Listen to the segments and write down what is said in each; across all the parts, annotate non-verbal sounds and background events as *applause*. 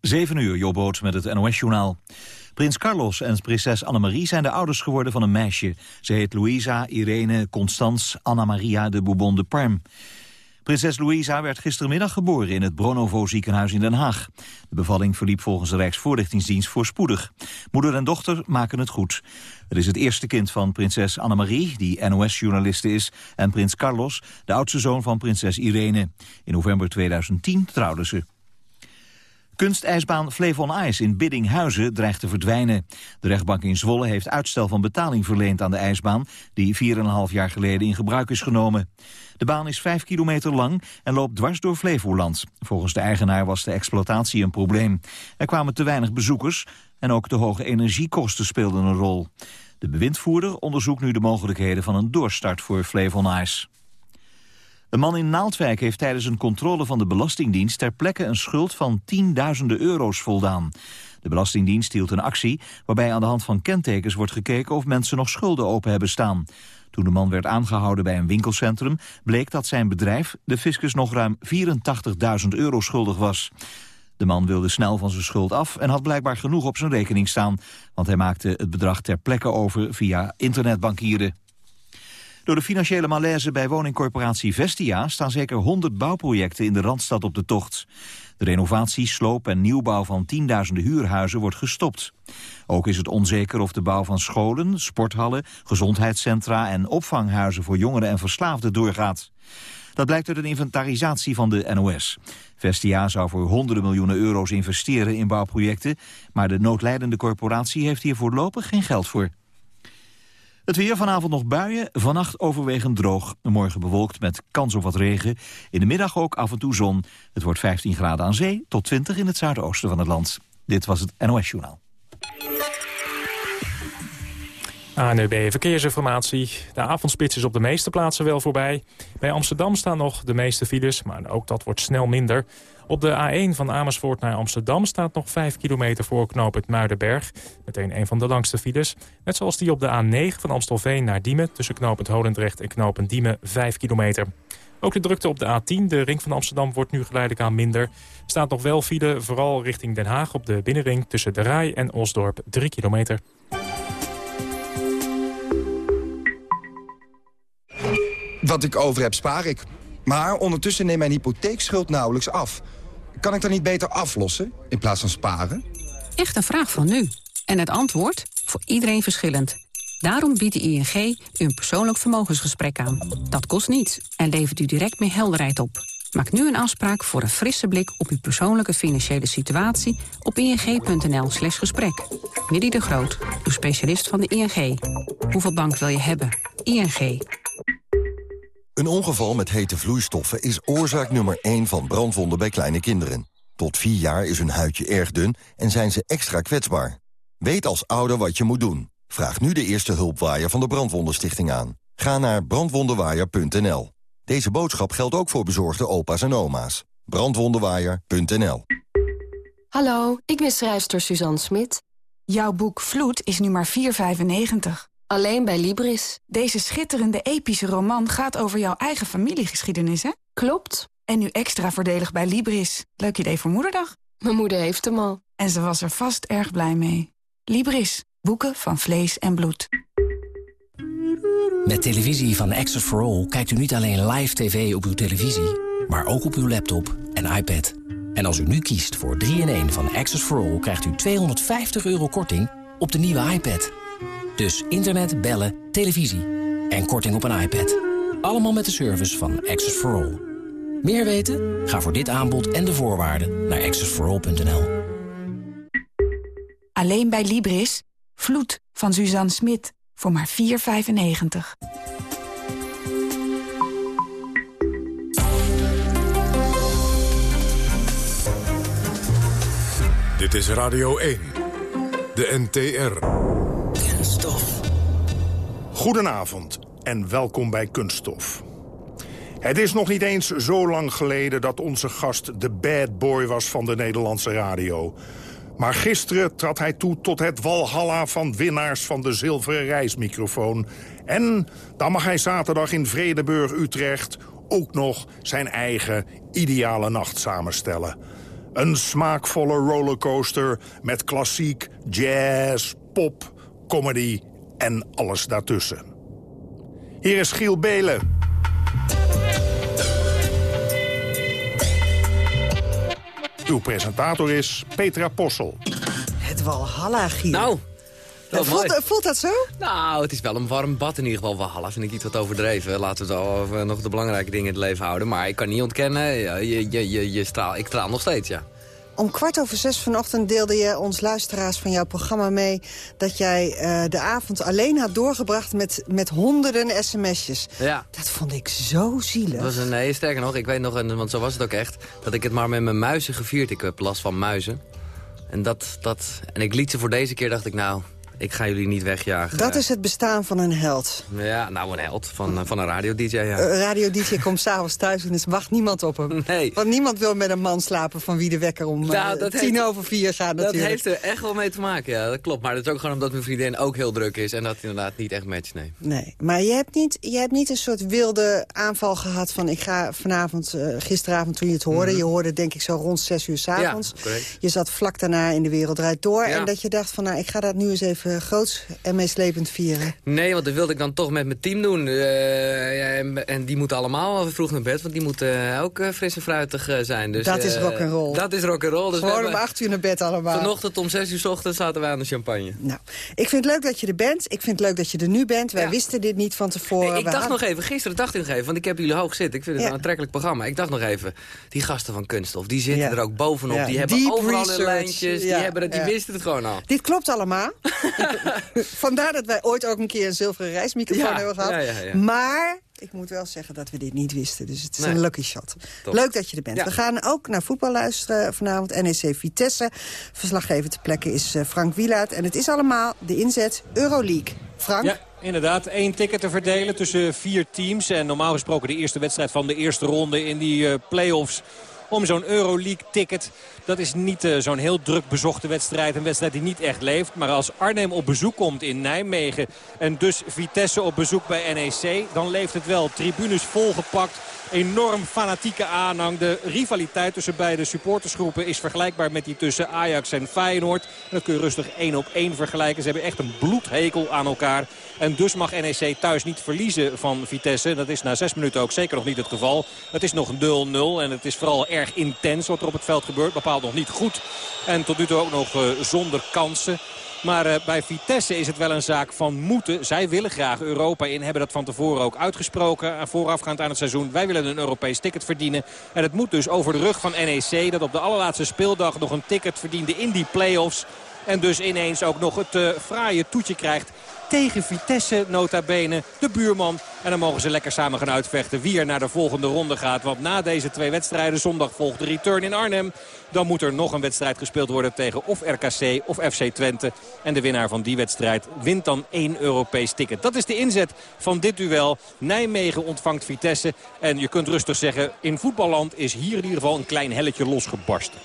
7 uur, Jobboot met het NOS-journaal. Prins Carlos en prinses Annemarie zijn de ouders geworden van een meisje. Ze heet Louisa Irene Constance Anna Maria de Bourbon de Parme. Prinses Louisa werd gistermiddag geboren in het Bronovo ziekenhuis in Den Haag. De bevalling verliep volgens de Rijksvoorlichtingsdienst voorspoedig. Moeder en dochter maken het goed. Het is het eerste kind van prinses Annemarie, die NOS-journaliste is... en prins Carlos, de oudste zoon van prinses Irene. In november 2010 trouwden ze. Kunstijsbaan Flevon Ice in Biddinghuizen dreigt te verdwijnen. De rechtbank in Zwolle heeft uitstel van betaling verleend aan de ijsbaan... die 4,5 jaar geleden in gebruik is genomen. De baan is 5 kilometer lang en loopt dwars door Flevoland. Volgens de eigenaar was de exploitatie een probleem. Er kwamen te weinig bezoekers en ook de hoge energiekosten speelden een rol. De bewindvoerder onderzoekt nu de mogelijkheden van een doorstart voor Flevon Ice. Een man in Naaldwijk heeft tijdens een controle van de Belastingdienst... ter plekke een schuld van tienduizenden euro's voldaan. De Belastingdienst hield een actie waarbij aan de hand van kentekens wordt gekeken... of mensen nog schulden open hebben staan. Toen de man werd aangehouden bij een winkelcentrum... bleek dat zijn bedrijf de fiscus nog ruim 84.000 euro schuldig was. De man wilde snel van zijn schuld af en had blijkbaar genoeg op zijn rekening staan... want hij maakte het bedrag ter plekke over via internetbankieren. Door de financiële malaise bij woningcorporatie Vestia... staan zeker 100 bouwprojecten in de Randstad op de tocht. De renovatie, sloop en nieuwbouw van tienduizenden huurhuizen wordt gestopt. Ook is het onzeker of de bouw van scholen, sporthallen, gezondheidscentra... en opvanghuizen voor jongeren en verslaafden doorgaat. Dat blijkt uit een inventarisatie van de NOS. Vestia zou voor honderden miljoenen euro's investeren in bouwprojecten... maar de noodlijdende corporatie heeft hier voorlopig geen geld voor. Het weer vanavond nog buien, vannacht overwegend droog. Morgen bewolkt met kans op wat regen. In de middag ook af en toe zon. Het wordt 15 graden aan zee tot 20 in het zuidoosten van het land. Dit was het NOS Journaal. ANUB Verkeersinformatie. De avondspits is op de meeste plaatsen wel voorbij. Bij Amsterdam staan nog de meeste files, maar ook dat wordt snel minder. Op de A1 van Amersfoort naar Amsterdam staat nog 5 kilometer voor knooppunt Muidenberg. Meteen een van de langste files. Net zoals die op de A9 van Amstelveen naar Diemen... tussen knooppunt Holendrecht en knooppunt Diemen 5 kilometer. Ook de drukte op de A10, de ring van Amsterdam, wordt nu geleidelijk aan minder. Er staat nog wel file, vooral richting Den Haag op de binnenring... tussen de Rai en Osdorp 3 kilometer. Wat ik over heb, spaar ik. Maar ondertussen neemt mijn hypotheekschuld nauwelijks af... Kan ik dan niet beter aflossen in plaats van sparen? Echt een vraag van nu. En het antwoord? Voor iedereen verschillend. Daarom biedt de ING u een persoonlijk vermogensgesprek aan. Dat kost niets en levert u direct meer helderheid op. Maak nu een afspraak voor een frisse blik op uw persoonlijke financiële situatie op ing.nl slash gesprek. Willy de Groot, uw specialist van de ING. Hoeveel bank wil je hebben? ING. Een ongeval met hete vloeistoffen is oorzaak nummer 1 van brandwonden bij kleine kinderen. Tot 4 jaar is hun huidje erg dun en zijn ze extra kwetsbaar. Weet als ouder wat je moet doen. Vraag nu de eerste hulpwaaier van de Brandwondenstichting aan. Ga naar brandwondenwaaier.nl. Deze boodschap geldt ook voor bezorgde opa's en oma's. Brandwondenwaaier.nl Hallo, ik ben schrijfster Suzanne Smit. Jouw boek Vloed is nu maar 4,95. Alleen bij Libris. Deze schitterende epische roman gaat over jouw eigen familiegeschiedenis, hè? Klopt. En nu extra voordelig bij Libris. Leuk idee voor moederdag. Mijn moeder heeft hem al. En ze was er vast erg blij mee. Libris. Boeken van vlees en bloed. Met televisie van Access for All kijkt u niet alleen live tv op uw televisie... maar ook op uw laptop en iPad. En als u nu kiest voor 3-in-1 van Access for All... krijgt u 250 euro korting op de nieuwe iPad... Dus internet, bellen, televisie en korting op een iPad. Allemaal met de service van Access for All. Meer weten? Ga voor dit aanbod en de voorwaarden naar accessforall.nl. Alleen bij Libris. Vloed van Suzanne Smit. Voor maar 4,95. Dit is Radio 1. De NTR. Goedenavond en welkom bij Kunststof. Het is nog niet eens zo lang geleden dat onze gast de bad boy was van de Nederlandse radio. Maar gisteren trad hij toe tot het walhalla van winnaars van de zilveren reismicrofoon. En dan mag hij zaterdag in Vredeburg, Utrecht ook nog zijn eigen ideale nacht samenstellen. Een smaakvolle rollercoaster met klassiek, jazz, pop, comedy en alles daartussen. Hier is Giel Belen. Uw presentator is Petra Possel. Het Walhalla, Giel. Nou, dat voelt, mooi. voelt dat zo? Nou, het is wel een warm bad in ieder geval. Walhalla vind ik iets wat overdreven. Laten we het al over nog de belangrijke dingen in het leven houden. Maar ik kan niet ontkennen, ja, je, je, je, je straal, ik straal nog steeds, ja. Om kwart over zes vanochtend deelde je ons luisteraars van jouw programma mee... dat jij eh, de avond alleen had doorgebracht met, met honderden sms'jes. Ja. Dat vond ik zo zielig. Dat was een, nee, sterker nog, ik weet nog, en, want zo was het ook echt... dat ik het maar met mijn muizen gevierd. Ik heb last van muizen. En, dat, dat, en ik liet ze voor deze keer, dacht ik, nou, ik ga jullie niet wegjagen. Dat is het bestaan van een held. Ja, nou, een held van, eh, van een radio-dj, ja. Uh, Radio-dj komt s'avonds thuis en er wacht niemand op hem. Nee. Want niemand wil met een man slapen van wie de wekker om Nou, dat tien heeft- over vier gaat Dat natuurlijk. heeft er echt wel mee te maken, ja, dat klopt. Maar dat is ook gewoon omdat mijn vriendin ook heel druk is... en dat inderdaad niet echt matcht, nee. Nee, maar je hebt, niet, je hebt niet een soort wilde aanval gehad van... ik ga vanavond, eh, gisteravond toen je het hoorde... je hoorde denk ik zo rond zes uur s'avonds. Mhm. Ja, correct. je zat vlak daarna in De Wereld Draait Door... Ja. en dat je dacht van nou, ik ga dat nu eens even groots en meeslepend vieren. Nee, want dat wilde ik dan toch met mijn team doen. Eh, en, en die moeten allemaal vroeg naar bed, want die moeten ook eh, fris en fruitig eh, zijn. Dus, Dat is eh, rock'n'roll. Dat is rock'n'roll. Dus we Gewoon om acht uur naar bed allemaal. Vanochtend om zes uur 's ochtends zaten wij aan de champagne. Nou, ik vind het leuk dat je er bent. Ik vind het leuk dat je er nu bent. Wij wisten dit niet van tevoren. Nee, ik We dacht hadden- nog even, gisteren dacht ik nog even, want ik heb jullie hoog zitten. Ik vind het Ja. een aantrekkelijk programma. Ik dacht nog even, die gasten van Kunststof, die zitten Ja. er ook bovenop. Die hebben deep overal lijntjes, die, hebben het, die wisten het gewoon al. Dit klopt allemaal. *laughs* *laughs* Vandaar dat wij ooit ook een keer een zilveren reismicrofoon Ja, hebben gehad. ja, ja, ja. Maar ik moet wel zeggen dat we dit niet wisten. Dus het is Nee. een lucky shot. Top. Leuk dat je er bent. Ja. We gaan ook naar voetbal luisteren vanavond. NEC Vitesse. Verslaggever ter plekke is eh, Frank Wielaert. En het is allemaal de inzet Euroleague. Frank? Ja, inderdaad. Eén ticket te verdelen tussen vier teams. En normaal gesproken de eerste wedstrijd van de eerste ronde in die eh, play-offs om zo'n Euroleague-ticket. Dat is niet eh, zo'n heel druk bezochte wedstrijd. Een wedstrijd die niet echt leeft. Maar als Arnhem op bezoek komt in Nijmegen... en dus Vitesse op bezoek bij NEC... dan leeft het wel. Tribunes volgepakt. Enorm fanatieke aanhang. De rivaliteit tussen beide supportersgroepen is vergelijkbaar met die tussen Ajax en Feyenoord. Dat kun je rustig één op één vergelijken. Ze hebben echt een bloedhekel aan elkaar. En dus mag NEC thuis niet verliezen van Vitesse. Dat is na zes minuten ook zeker nog niet het geval. Het is nog 0-0 en het is vooral erg intens wat er op het veld gebeurt. Bepaald nog niet goed. En tot nu toe ook nog eh, zonder kansen. Maar eh, bij Vitesse is het wel een zaak van moeten. Zij willen graag Europa in. Hebben dat van tevoren ook uitgesproken. Voorafgaand aan het seizoen. Wij willen een Europees ticket verdienen. En het moet dus over de rug van NEC. Dat op de allerlaatste speeldag nog een ticket verdiende in die play-offs. En dus ineens ook nog het eh, fraaie toetje krijgt tegen Vitesse nota bene, de buurman. En dan mogen ze lekker samen gaan uitvechten wie er naar de volgende ronde gaat. Want na deze twee wedstrijden, zondag volgt de return in Arnhem. Dan moet er nog een wedstrijd gespeeld worden tegen of RKC of FC Twente. En de winnaar van die wedstrijd wint dan één Europees ticket. Dat is de inzet van dit duel. Nijmegen ontvangt Vitesse. En je kunt rustig zeggen, in voetballand is hier in ieder geval een klein helletje losgebarsten.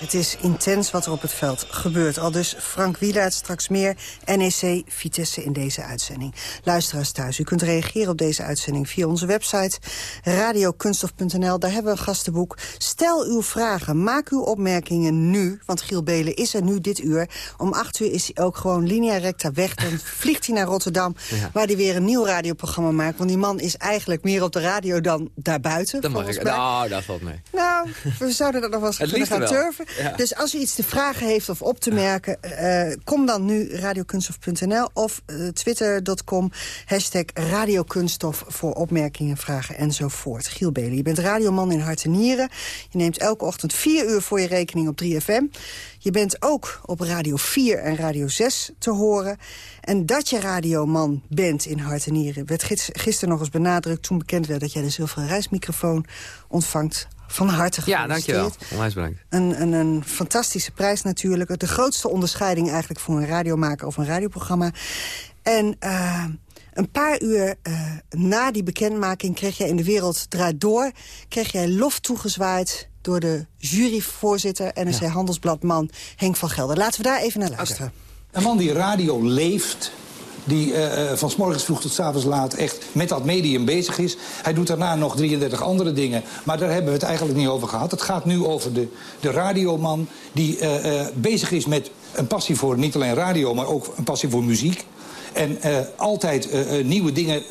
Het is intens wat er op het veld gebeurt. Al dus Frank Wielaert straks meer NEC Vitesse in deze uitzending. Luisteraars thuis, u kunt reageren op deze uitzending via onze website radiokunstof.nl. Daar hebben we een gastenboek. Stel uw vragen, maak uw opmerkingen nu. Want Giel Belen is er nu dit uur. Om acht uur is hij ook gewoon linea recta weg. Dan *laughs* vliegt hij naar Rotterdam, Ja. waar hij weer een nieuw radioprogramma maakt. Want die man is eigenlijk meer op de radio dan daarbuiten. Dat mag ik. Nou, dat valt mee. Nou, we zouden dat nog wel eens kunnen gaan wel. turven. Dus als u iets te vragen heeft of op te merken... eh, kom dan nu radiokunstof.nl of eh, twitter.com... hashtag radiokunstof voor opmerkingen, vragen enzovoort. Giel Belen, je bent radioman in hart en nieren. Je neemt elke ochtend vier uur voor je rekening op 3FM. Je bent ook op Radio 4 en Radio 6 te horen. En dat je radioman bent in hart en nieren... werd gis- gisteren nog eens benadrukt toen bekend werd... dat jij de zilveren reismicrofoon ontvangt. Van harte Ja, gefeliciteerd. dankjewel. Onwijs bedankt. Een, een, een fantastische prijs natuurlijk. De grootste onderscheiding eigenlijk voor een radiomaker of een radioprogramma. En eh, een paar uur eh, na die bekendmaking kreeg jij in de wereld draait door... kreeg jij lof toegezwaaid door de juryvoorzitter... NRC Handelsbladman Henk van Gelder. Laten we daar even naar luisteren. Een man die radio leeft, die uh, van s morgens vroeg tot s avonds laat echt met dat medium bezig is. Hij doet daarna nog 33 andere dingen. Maar daar hebben we het eigenlijk niet over gehad. Het gaat nu over de, de radioman die uh, bezig is met een passie voor niet alleen radio... maar ook een passie voor muziek. En altijd nieuwe dingen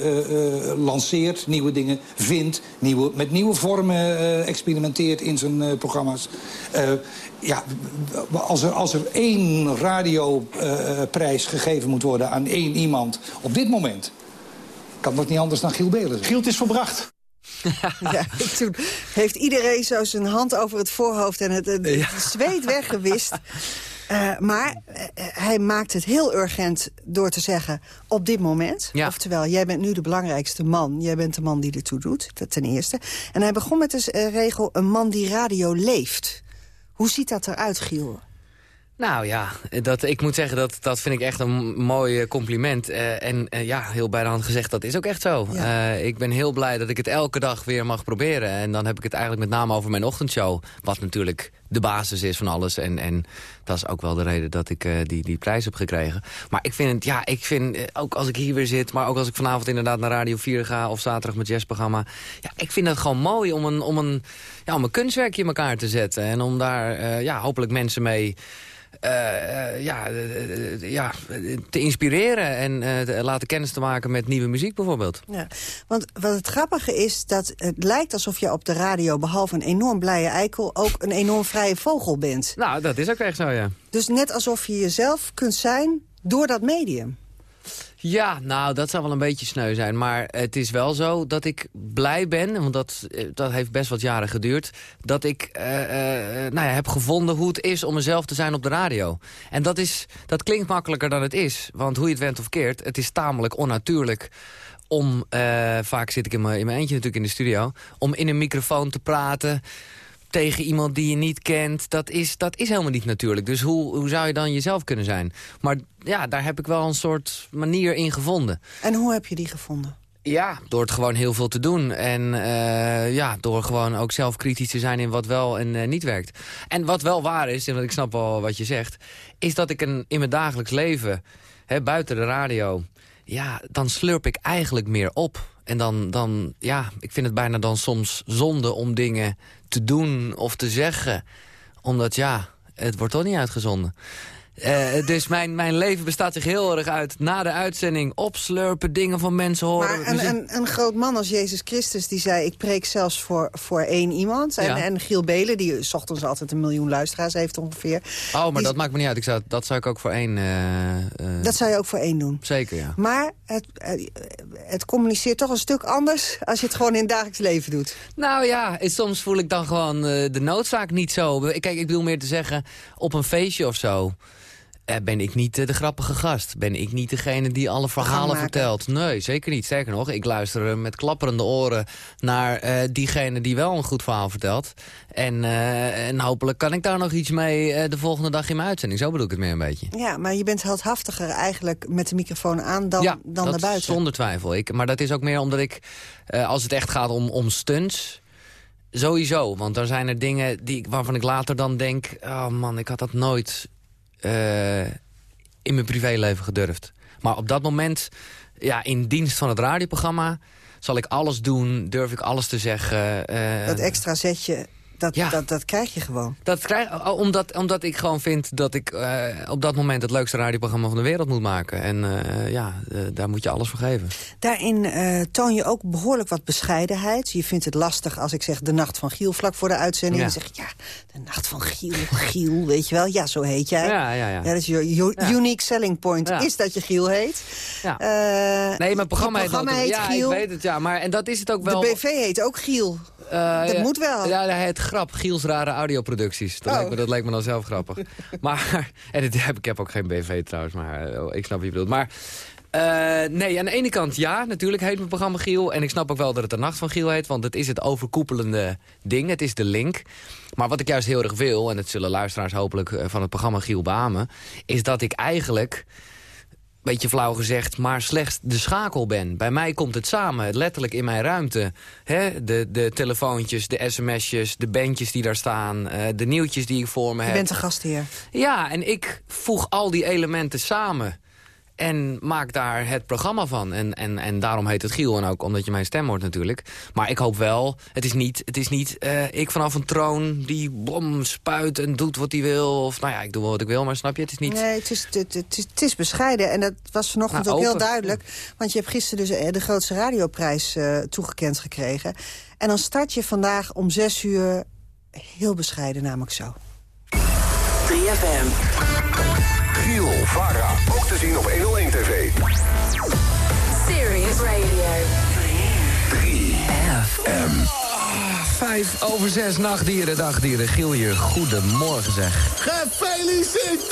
lanceert, nieuwe dingen vindt... Nieuwe, met nieuwe vormen experimenteert in zijn programma's. Ja, als, er, als er één radioprijs gegeven moet worden aan één iemand op dit moment... kan dat niet anders dan Giel Belen Giel, is verbracht. *laughs* ja, toen heeft iedereen zo zijn hand over het voorhoofd en het, zweet weggewist. Uh, *laughs* maar uh, hij maakt het heel urgent door te zeggen op dit moment. Ja. Oftewel, jij bent nu de belangrijkste man. Jij bent de man die ertoe doet, ten eerste. En hij begon met de uh, regel een man die radio leeft. Hoe ziet dat eruit, Giel? Nou ja, dat, ik moet zeggen, dat, dat vind ik echt een mooi compliment. Uh, en uh, ja, heel bij de hand gezegd, dat is ook echt zo. Ja. Uh, ik ben heel blij dat ik het elke dag weer mag proberen. En dan heb ik het eigenlijk met name over mijn ochtendshow. Wat natuurlijk de basis is van alles. En, en dat is ook wel de reden dat ik die, die prijs heb gekregen. Maar ik vind het, ja, ik vind, ook als ik hier weer zit... maar ook als ik vanavond inderdaad naar Radio 4 ga... of zaterdag met jazzprogramma... ja, ik vind het gewoon mooi om een, om een, ja, om een kunstwerkje in elkaar te zetten. En om daar ja, hopelijk mensen mee... Uh, ja, uh, ja, te inspireren en uh, te laten kennis te maken met nieuwe muziek bijvoorbeeld. Ja, want wat het grappige is dat het lijkt alsof je op de radio... behalve een enorm blije eikel ook een enorm vrije vogel bent. Nou, dat is ook echt zo, ja. Dus net alsof je jezelf kunt zijn door dat medium. Ja, nou, dat zou wel een beetje sneu zijn. Maar het is wel zo dat ik blij ben, want dat, eh, dat heeft best wat jaren geduurd... dat ik uh, uh, nou ja, heb gevonden hoe het is om mezelf te zijn op de radio. En dat, is, dat klinkt makkelijker dan het is. Want hoe je het went of keert, het is tamelijk onnatuurlijk om... vaak zit ik in mijn, in mijn eentje natuurlijk in de studio... om in een microfoon te praten tegen iemand die je niet kent. Dat is, dat is helemaal niet natuurlijk. Dus hoe, hoe zou je dan jezelf kunnen zijn? Maar ja, daar heb ik wel een soort manier in gevonden. En hoe heb je die gevonden? Ja, door het gewoon heel veel te doen. En uh, ja, door gewoon ook zelf kritisch te zijn in wat wel en uh, niet werkt. En wat wel waar is, en wat ik snap wel wat je zegt... is dat ik een, in mijn dagelijks leven, hè, buiten de radio... ja, dan slurp ik eigenlijk meer op. En dan, dan, ja, ik vind het bijna dan soms zonde om dingen te doen of te zeggen. Omdat, ja, het wordt toch niet uitgezonden. Uh, dus mijn, mijn leven bestaat zich heel erg uit na de uitzending opslurpen, dingen van mensen horen. Maar een, een, een, groot man als Jezus Christus die zei... ik preek zelfs voor, voor één iemand. En, ja. en Giel Belen, die s ochtends altijd een miljoen luisteraars heeft ongeveer. Oh, maar die... dat maakt me niet uit. Ik zou, dat zou ik ook voor één... Uh, uh... Dat zou je ook voor één doen? Zeker, ja. Maar het, het communiceert toch een stuk anders... als je het gewoon in het dagelijks leven doet. Nou ja, soms voel ik dan gewoon de noodzaak niet zo. Kijk, ik bedoel meer te zeggen, op een feestje of zo... Uh, ben ik niet uh, de grappige gast? Ben ik niet degene die alle verhalen vertelt? Nee, zeker niet. Sterker nog, ik luister met klapperende oren naar uh, diegene die wel een goed verhaal vertelt. En, en hopelijk kan ik daar nog iets mee de volgende dag in mijn uitzending. Zo bedoel ik het meer een beetje. Ja, maar je bent heldhaftiger eigenlijk met de microfoon aan dan, ja, dan naar buiten. zonder twijfel. Ik, maar dat is ook meer omdat ik, als het echt gaat om, om stunts... Sowieso, want er zijn er dingen die, waarvan ik later dan denk... oh man, ik had dat nooit uh, in mijn privéleven gedurfd. Maar op dat moment, ja, in dienst van het radioprogramma... zal ik alles doen, durf ik alles te zeggen. Uh, dat extra zetje dat, ja. dat, dat krijg je gewoon. Dat krijg, omdat, omdat ik gewoon vind dat ik uh, op dat moment het leukste radioprogramma van de wereld moet maken. En uh, ja, uh, daar moet je alles voor geven. Daarin toon je ook behoorlijk wat bescheidenheid. Je vindt het lastig als ik zeg de nacht van Giel vlak voor de uitzending. Ja. En zeg je, ja, de nacht van Giel, Giel, weet je wel. Ja, zo heet jij. Ja, ja, ja. ja dat is je unique selling point. Is dat je Giel heet. Ja. nee, mijn programma, programma heet, heet ja, Giel. ik weet het, ja. Maar, en dat is het ook wel. De BV heet ook Giel. Uh, dat ja, moet wel. Ja, het grap. Giels rare audioproducties. Dat, Oh. lijkt me, dat lijkt me dan zelf grappig. *laughs* maar, en het, heb, ik heb ook geen BV trouwens, maar uh, ik snap wat je bedoelt. Maar uh, nee, aan de ene kant ja, natuurlijk heet mijn programma Giel. En ik snap ook wel dat het de Nacht van Giel heet. Want het is het overkoepelende ding. Het is de link. Maar wat ik juist heel erg wil, en dat zullen luisteraars hopelijk eh, van het programma Giel beamen... is dat ik eigenlijk beetje flauw gezegd, maar slechts de schakel ben. Bij mij komt het samen, letterlijk in mijn ruimte. Hè? De, de telefoontjes, de sms'jes, de bandjes die daar staan... Uh, de nieuwtjes die ik voor me je heb. bent een gastheer. Ja, en ik voeg al die elementen samen. En maak daar het programma van. En, en, en daarom heet het Giel. En ook omdat je mijn stem hoort natuurlijk. Maar ik hoop wel, het is niet, het is niet uh, ik vanaf een troon die bom spuit en doet wat hij wil. Of nou ja, ik doe wel wat ik wil, maar snap je, het is niet... Nee, het is, het, het is, het is bescheiden. En dat was vanochtend nou, ook heel duidelijk. Want je hebt gisteren dus de grootste radioprijs uh, toegekend gekregen. En dan start je vandaag om zes uur heel bescheiden, namelijk zo. 3FM. Giel, Vara, ook te zien op 101 TV. Serious Radio. 3FM. Vijf over zes nachtdieren, dagdieren. Giel hier, goedemorgen zeg. Gefeliciteerd!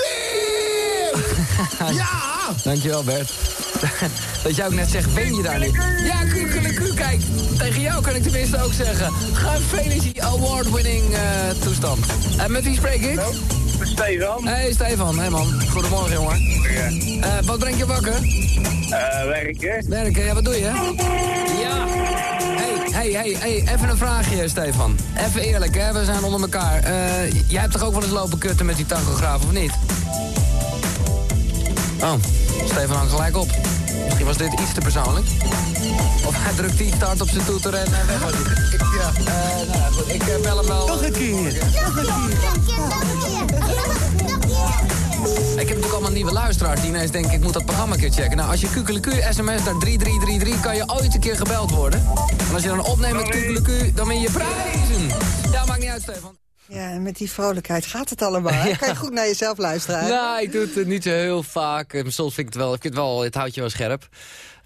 *laughs* ja! Dankjewel Bert. *laughs* Dat jij ook net zegt, ben je daar niet? Ja, kukeleku, kijk. Tegen jou kan ik tenminste ook zeggen. Gefeliciteerd, award-winning uh, toestand. En met wie spreek ik? Stefan. Hey Stefan, hey man. Goedemorgen jongen. Uh, wat brengt je wakker? Uh, werken. Werken, ja wat doe je? Ja. Hey, hey, hey, hey, even een vraagje Stefan. Even eerlijk hè, we zijn onder elkaar. Uh, jij hebt toch ook wel eens lopen kutten met die tachograaf of niet? Oh, Stefan hangt gelijk op. Misschien was dit iets te persoonlijk. Of hij drukt die start op zijn toeter en uh, weg was hij. Ja. Uh, nou goed, ik uh, bel hem wel. Nog een keer. Nog een Ik heb natuurlijk allemaal nieuwe luisteraars die ineens denken... ik moet dat programma een keer checken. Nou, als je Kukeleku sms naar 3333 kan je ooit een keer gebeld worden. En als je dan opneemt met Kukeleku, dan win je prijzen. Ja, maakt niet uit, Stefan. Ja, en met die vrolijkheid gaat het allemaal. *laughs* Ja. Kan je goed naar jezelf luisteren? Nou, ik doe het niet zo heel vaak. Soms vind ik het wel, ik vind het, wel het houdt je wel scherp.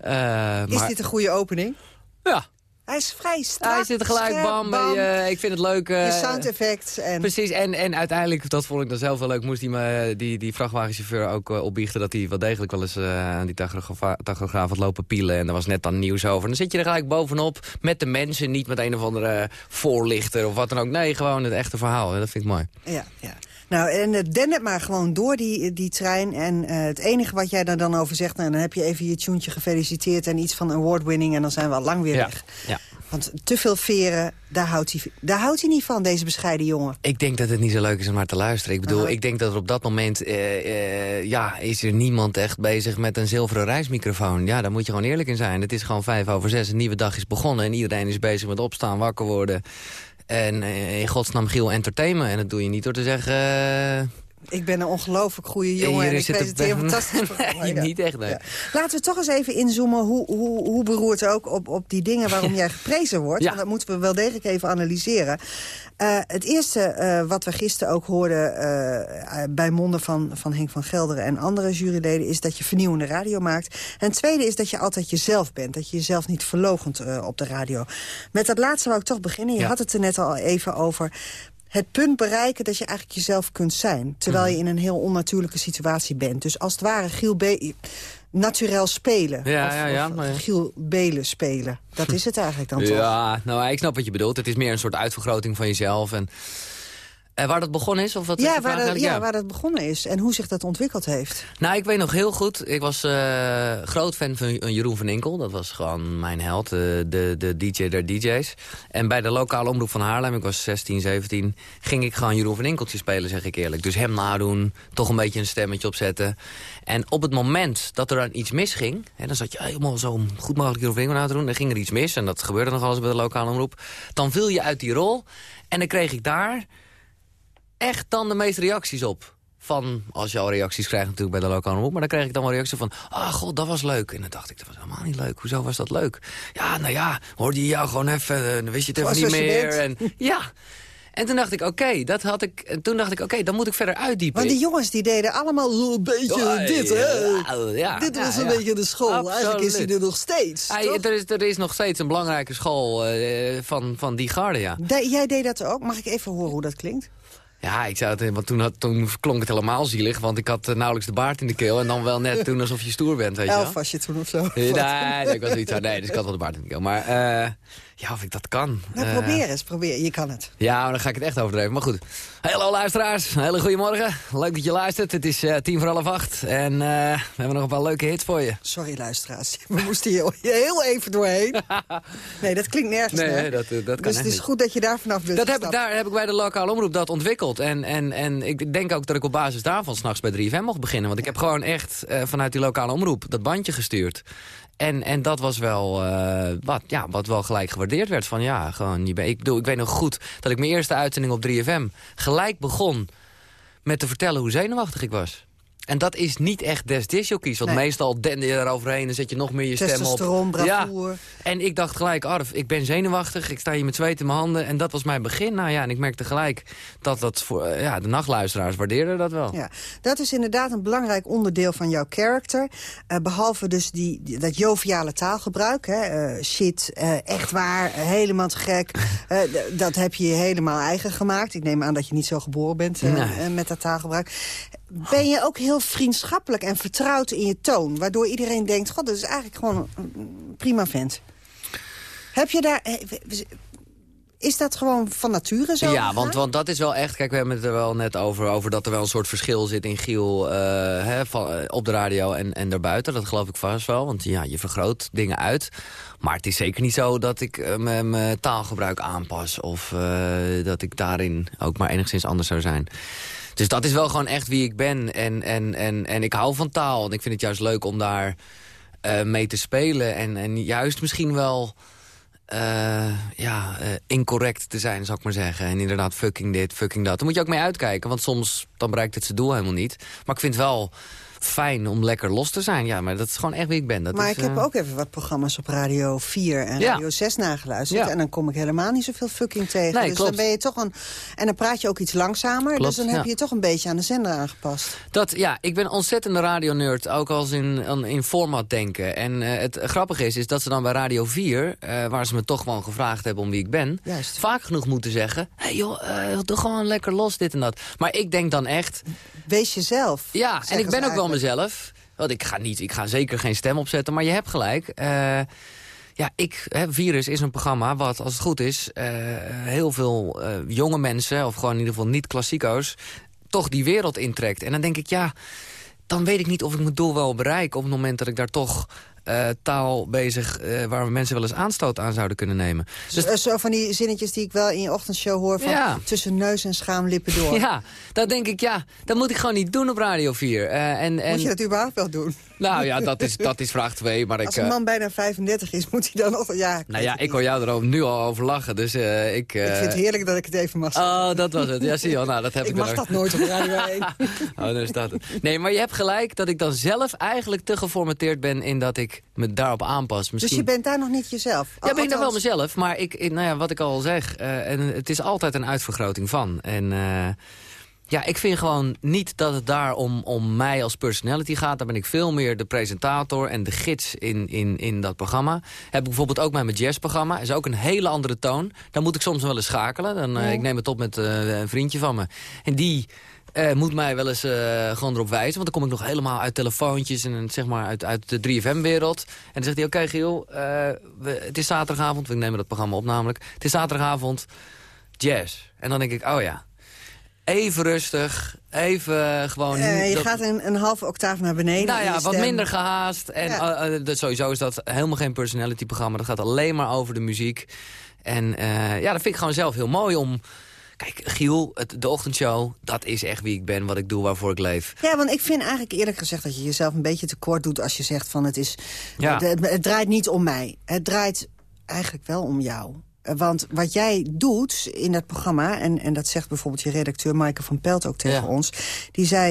Uh, Is dit een goede opening? Ja, hij is vrij strak, Hij zit gelijk, scherp, bam, bam. Uh, ik vind het leuk. Uh, je sound effects. En... Precies, en, en uiteindelijk, dat vond ik dan zelf wel leuk... moest die, me, die, die vrachtwagenchauffeur ook uh, opbiechten... dat hij wel degelijk wel eens aan die tachograaf, tachograaf had lopen pielen. En er was net dan nieuws over. Dan zit je er gelijk bovenop met de mensen. Niet met een of andere voorlichter of wat dan ook. Nee, gewoon het echte verhaal. Dat vind ik mooi. Ja, ja. Nou, en den het maar gewoon door, die, die trein. En uh, het enige wat jij daar dan over zegt... Nou, dan heb je even je tuentje gefeliciteerd... en iets van award-winning en dan zijn we al lang weer ja. weg. Ja. Want te veel veren, daar houdt, hij, daar houdt hij niet van, deze bescheiden jongen. Ik denk dat het niet zo leuk is om maar te luisteren. Ik bedoel, uh. ik denk dat er op dat moment... Uh, ja, is er niemand echt bezig met een zilveren reismicrofoon. Ja, daar moet je gewoon eerlijk in zijn. Het is gewoon vijf over zes, een nieuwe dag is begonnen... en iedereen is bezig met opstaan, wakker worden... En in godsnaam Giel entertainen. En dat doe je niet door te zeggen... Ik ben een ongelooflijk goede jongen en ik presenteer een fantastisch programma. *laughs* nee, niet echt, nee. Ja. Laten we toch eens even inzoomen hoe, hoe, hoe beroerd ook op, op die dingen waarom *laughs* jij geprezen wordt. Ja. Want dat moeten we wel degelijk even analyseren. Uh, het eerste uh, wat we gisteren ook hoorden uh, bij monden van, van Henk van Gelderen en andere juryleden... is dat je vernieuwende radio maakt. En het tweede is dat je altijd jezelf bent. Dat je jezelf niet verlogent op de radio. Met dat laatste wou ik toch beginnen. Je had het er net al even over het punt bereiken dat je eigenlijk jezelf kunt zijn. Terwijl Mhm. je in een heel onnatuurlijke situatie bent. Dus als het ware Giel Be naturel spelen. Ja, of, ja, ja, of maar. Giel Belen spelen. Dat *laughs* is het eigenlijk dan toch? Ja, nou, ik snap wat je bedoelt. Het is meer een soort uitvergroting van jezelf. En, en waar dat begonnen is? Of wat Ja, de waar dat, ja, waar dat begonnen is en hoe zich dat ontwikkeld heeft. Nou, ik weet nog heel goed. Ik was eh, groot fan van Jeroen van Inkel. Dat was gewoon mijn held, eh, de, de DJ der DJ's. En bij de lokale omroep van Haarlem, ik was 16, 17... ging ik gewoon Jeroen van Inkeltje spelen, zeg ik eerlijk. Dus hem nadoen, toch een beetje een stemmetje opzetten. En op het moment dat er dan iets misging... Hè, dan zat je helemaal zo goed mogelijk Jeroen van Inkel na te doen... dan ging er iets mis, en dat gebeurde nog alles bij de lokale omroep... dan viel je uit die rol en dan kreeg ik daar echt dan de meeste reacties op. Van, als je al reacties krijgt natuurlijk bij de lokale omroep... maar dan kreeg ik dan wel reacties van... ah, god, dat was leuk. En dan dacht ik, dat was helemaal niet leuk. Hoezo was dat leuk? Ja, nou ja, hoorde je jou gewoon even... eh, dan wist je het even niet meer. En, *laughs* ja. En toen dacht ik, oké, dat had ik... En toen dacht ik, oké, dan moet ik verder uitdiepen. Want die jongens die deden allemaal zo'n beetje dit, hè? ja, dit was ja, een beetje de school. Eigenlijk is hij Absoluut. er nog steeds. Hij- toch? er, is, er is nog steeds een belangrijke school eh, van, van die garde, ja. De- jij deed dat ook. Mag ik even horen hoe dat klinkt? Ja, ik zou het, want toen, had, toen klonk het helemaal zielig, want ik had eh, nauwelijks de baard in de keel. En dan wel net *laughs* toen alsof je stoer bent, weet je wel. Elf was je toen of zo. Nee, *laughs* nee, ik was niet zo. Nee, dus ik had wel de baard in de keel. Maar eh, ja, of ik dat kan. Nou, Eh, probeer eens, probeer. Je kan het. Ja, maar dan ga ik het echt overdrijven. Maar goed. Hallo luisteraars, een hele goede morgen. Leuk dat je luistert. Het is eh, tien voor half acht. En eh, we hebben nog een paar leuke hits voor je. Sorry, luisteraars. *laughs* We moesten hier *laughs* heel even doorheen. *laughs* Nee, dat klinkt nergens Nee, dat, dat kan Dus het is niet. goed dat je daar vanaf bent Dat heb ik, daar heb ik bij de lokale omroep dat ontwikkeld. En, en, en ik denk ook dat ik op basis daarvan s'nachts bij 3FM mocht beginnen. Want ik heb gewoon echt vanuit die lokale omroep dat bandje gestuurd. En, en dat was wel eh, wat, ja, wat wel gelijk gewaardeerd werd. Van ja, gewoon, je ben, ik, bedoel, ik weet nog goed dat ik mijn eerste uitzending op 3FM gelijk begon met te vertellen hoe zenuwachtig ik was. En dat is niet echt des disjockeys. Want Nee. meestal dende je eroverheen en zet je nog meer je stem op. Ja. En ik dacht gelijk, Arf, ik ben zenuwachtig. Ik sta hier met zweet in mijn handen. En dat was mijn begin. Nou ja, en ik merkte gelijk dat dat voor eh, ja, de nachtluisteraars waardeerden dat wel. Ja, dat is inderdaad een belangrijk onderdeel van jouw karakter. Eh, behalve dus die, dat joviale taalgebruik. Hè, eh, shit, echt waar, helemaal te gek. Dat heb je helemaal eigen gemaakt. Ik neem aan dat je niet zo geboren bent Nee. met dat taalgebruik. Ben je ook heel vriendschappelijk en vertrouwd in je toon? Waardoor iedereen denkt, god, dat is eigenlijk gewoon een prima vent. Heb je daar... eh, Is dat gewoon van nature zo? Ja, want, want dat is wel echt... Kijk, we hebben het er wel net over, over dat er wel een soort verschil zit in Giel... eh, hè, van, eh, op de radio en, en daarbuiten. Dat geloof ik vast wel, want ja, je vergroot dingen uit. Maar het is zeker niet zo dat ik mijn taalgebruik aanpas... of dat ik daarin ook maar enigszins anders zou zijn. Dus dat is wel gewoon echt wie ik ben. En, en, en, en ik hou van taal. En ik vind het juist leuk om daar eh, mee te spelen. En, en juist misschien wel eh, ja, eh, incorrect te zijn, zou ik maar zeggen. En inderdaad, fucking dit, fucking dat. Daar moet je ook mee uitkijken, want soms dan bereikt het zijn doel helemaal niet. Maar ik vind wel fijn om lekker los te zijn. Ja, maar dat is gewoon echt wie ik ben. Dat maar is, ik heb eh, ook even wat programma's op Radio 4 en Ja. Radio 6 nageluisterd. Ja. En dan kom ik helemaal niet zoveel fucking tegen. Nee, dus klopt. dan ben je toch een. En dan praat je ook iets langzamer. Klopt, dus dan heb ja. je je toch een beetje aan de zender aangepast. Dat, ja, ik ben ontzettende radionerd, ook als in, in, format denken. En eh, het grappige is, is dat ze dan bij Radio 4, eh, waar ze me toch gewoon gevraagd hebben om wie ik ben... Juist. vaak genoeg moeten zeggen, hey joh, doe gewoon lekker los dit en dat. Maar ik denk dan echt... Wees jezelf. Ja, en ik ben ook wel. Mezelf. Want ik ga, niet, ik ga zeker geen stem opzetten, maar je hebt gelijk. Eh, ja, ik, hè, Virus is een programma wat, als het goed is... eh, heel veel eh, jonge mensen, of gewoon in ieder geval niet-klassico's... toch die wereld intrekt. En dan denk ik, ja, dan weet ik niet of ik mijn doel wel bereik... op het moment dat ik daar toch eh, taal bezig... eh, waar mensen wel eens aanstoot aan zouden kunnen nemen. Dus Eh, Zo van die zinnetjes die ik wel in je ochtendshow hoor van Ja. tussen neus en schaamlippen door. ja, dan denk ik, ja, dat moet ik gewoon niet doen op Radio 4. Eh, en, en, Moet je dat überhaupt wel doen? Nou ja, dat is, dat is vraag 2, maar ik... Als een eh, man bijna 35 is, moet hij dan nog... Ja, Nou ja, ik hoor jou er nu al over lachen, dus eh, ik... ik vind het heerlijk dat ik het even mag zeggen. Oh, dat was het. Ja, zie je wel. Nou, dat heb *laughs* ik, ik mag dat nooit op Radio 1. *laughs* Oh, dan is dat het. Nee, maar je hebt gelijk dat ik dan zelf eigenlijk te geformateerd ben... in dat ik me daarop aanpas. Misschien... Dus je bent daar nog niet jezelf? Ja, ben ik dan wel mezelf. Maar ik, ik- nou ja, wat ik al zeg, eh, en het is altijd een uitvergroting van. En eh, ja, ik vind gewoon niet dat het daar om, om mij als personality gaat. Daar ben ik veel meer de presentator en de gids in, in, in dat programma. Heb ik bijvoorbeeld ook met mijn jazzprogramma. Is ook een hele andere toon. Daar moet ik soms wel eens schakelen. Dan, eh. Ik neem het op met eh, een vriendje van me. En die... eh, moet mij wel eens gewoon erop wijzen. Want dan kom ik nog helemaal uit telefoontjes en zeg maar uit, uit de 3FM-wereld. En dan zegt hij, oké Giel, eh, we- het is zaterdagavond. We nemen dat programma op namelijk. Het is zaterdagavond, jazz. En dan denk ik, oh ja, even rustig, even gewoon... Eh, je dat- gaat een, een halve octaaf naar beneden. nou ja, wat minder gehaast. En Ja. eh, eh, dat, sowieso is dat helemaal geen personality-programma. Dat gaat alleen maar over de muziek. En ja, dat vind ik gewoon zelf heel mooi om... Kijk, Giel, het, de ochtendshow, dat is echt wie ik ben, wat ik doe, waarvoor ik leef. Ja, want ik vind eigenlijk eerlijk gezegd dat je jezelf een beetje tekort doet... als je zegt van het is... Ja. Het, het draait niet om mij. Het draait eigenlijk wel om jou. Want wat jij doet in dat programma... en, en dat zegt bijvoorbeeld je redacteur Maaike van Pelt ook tegen Ja. ons... die zei,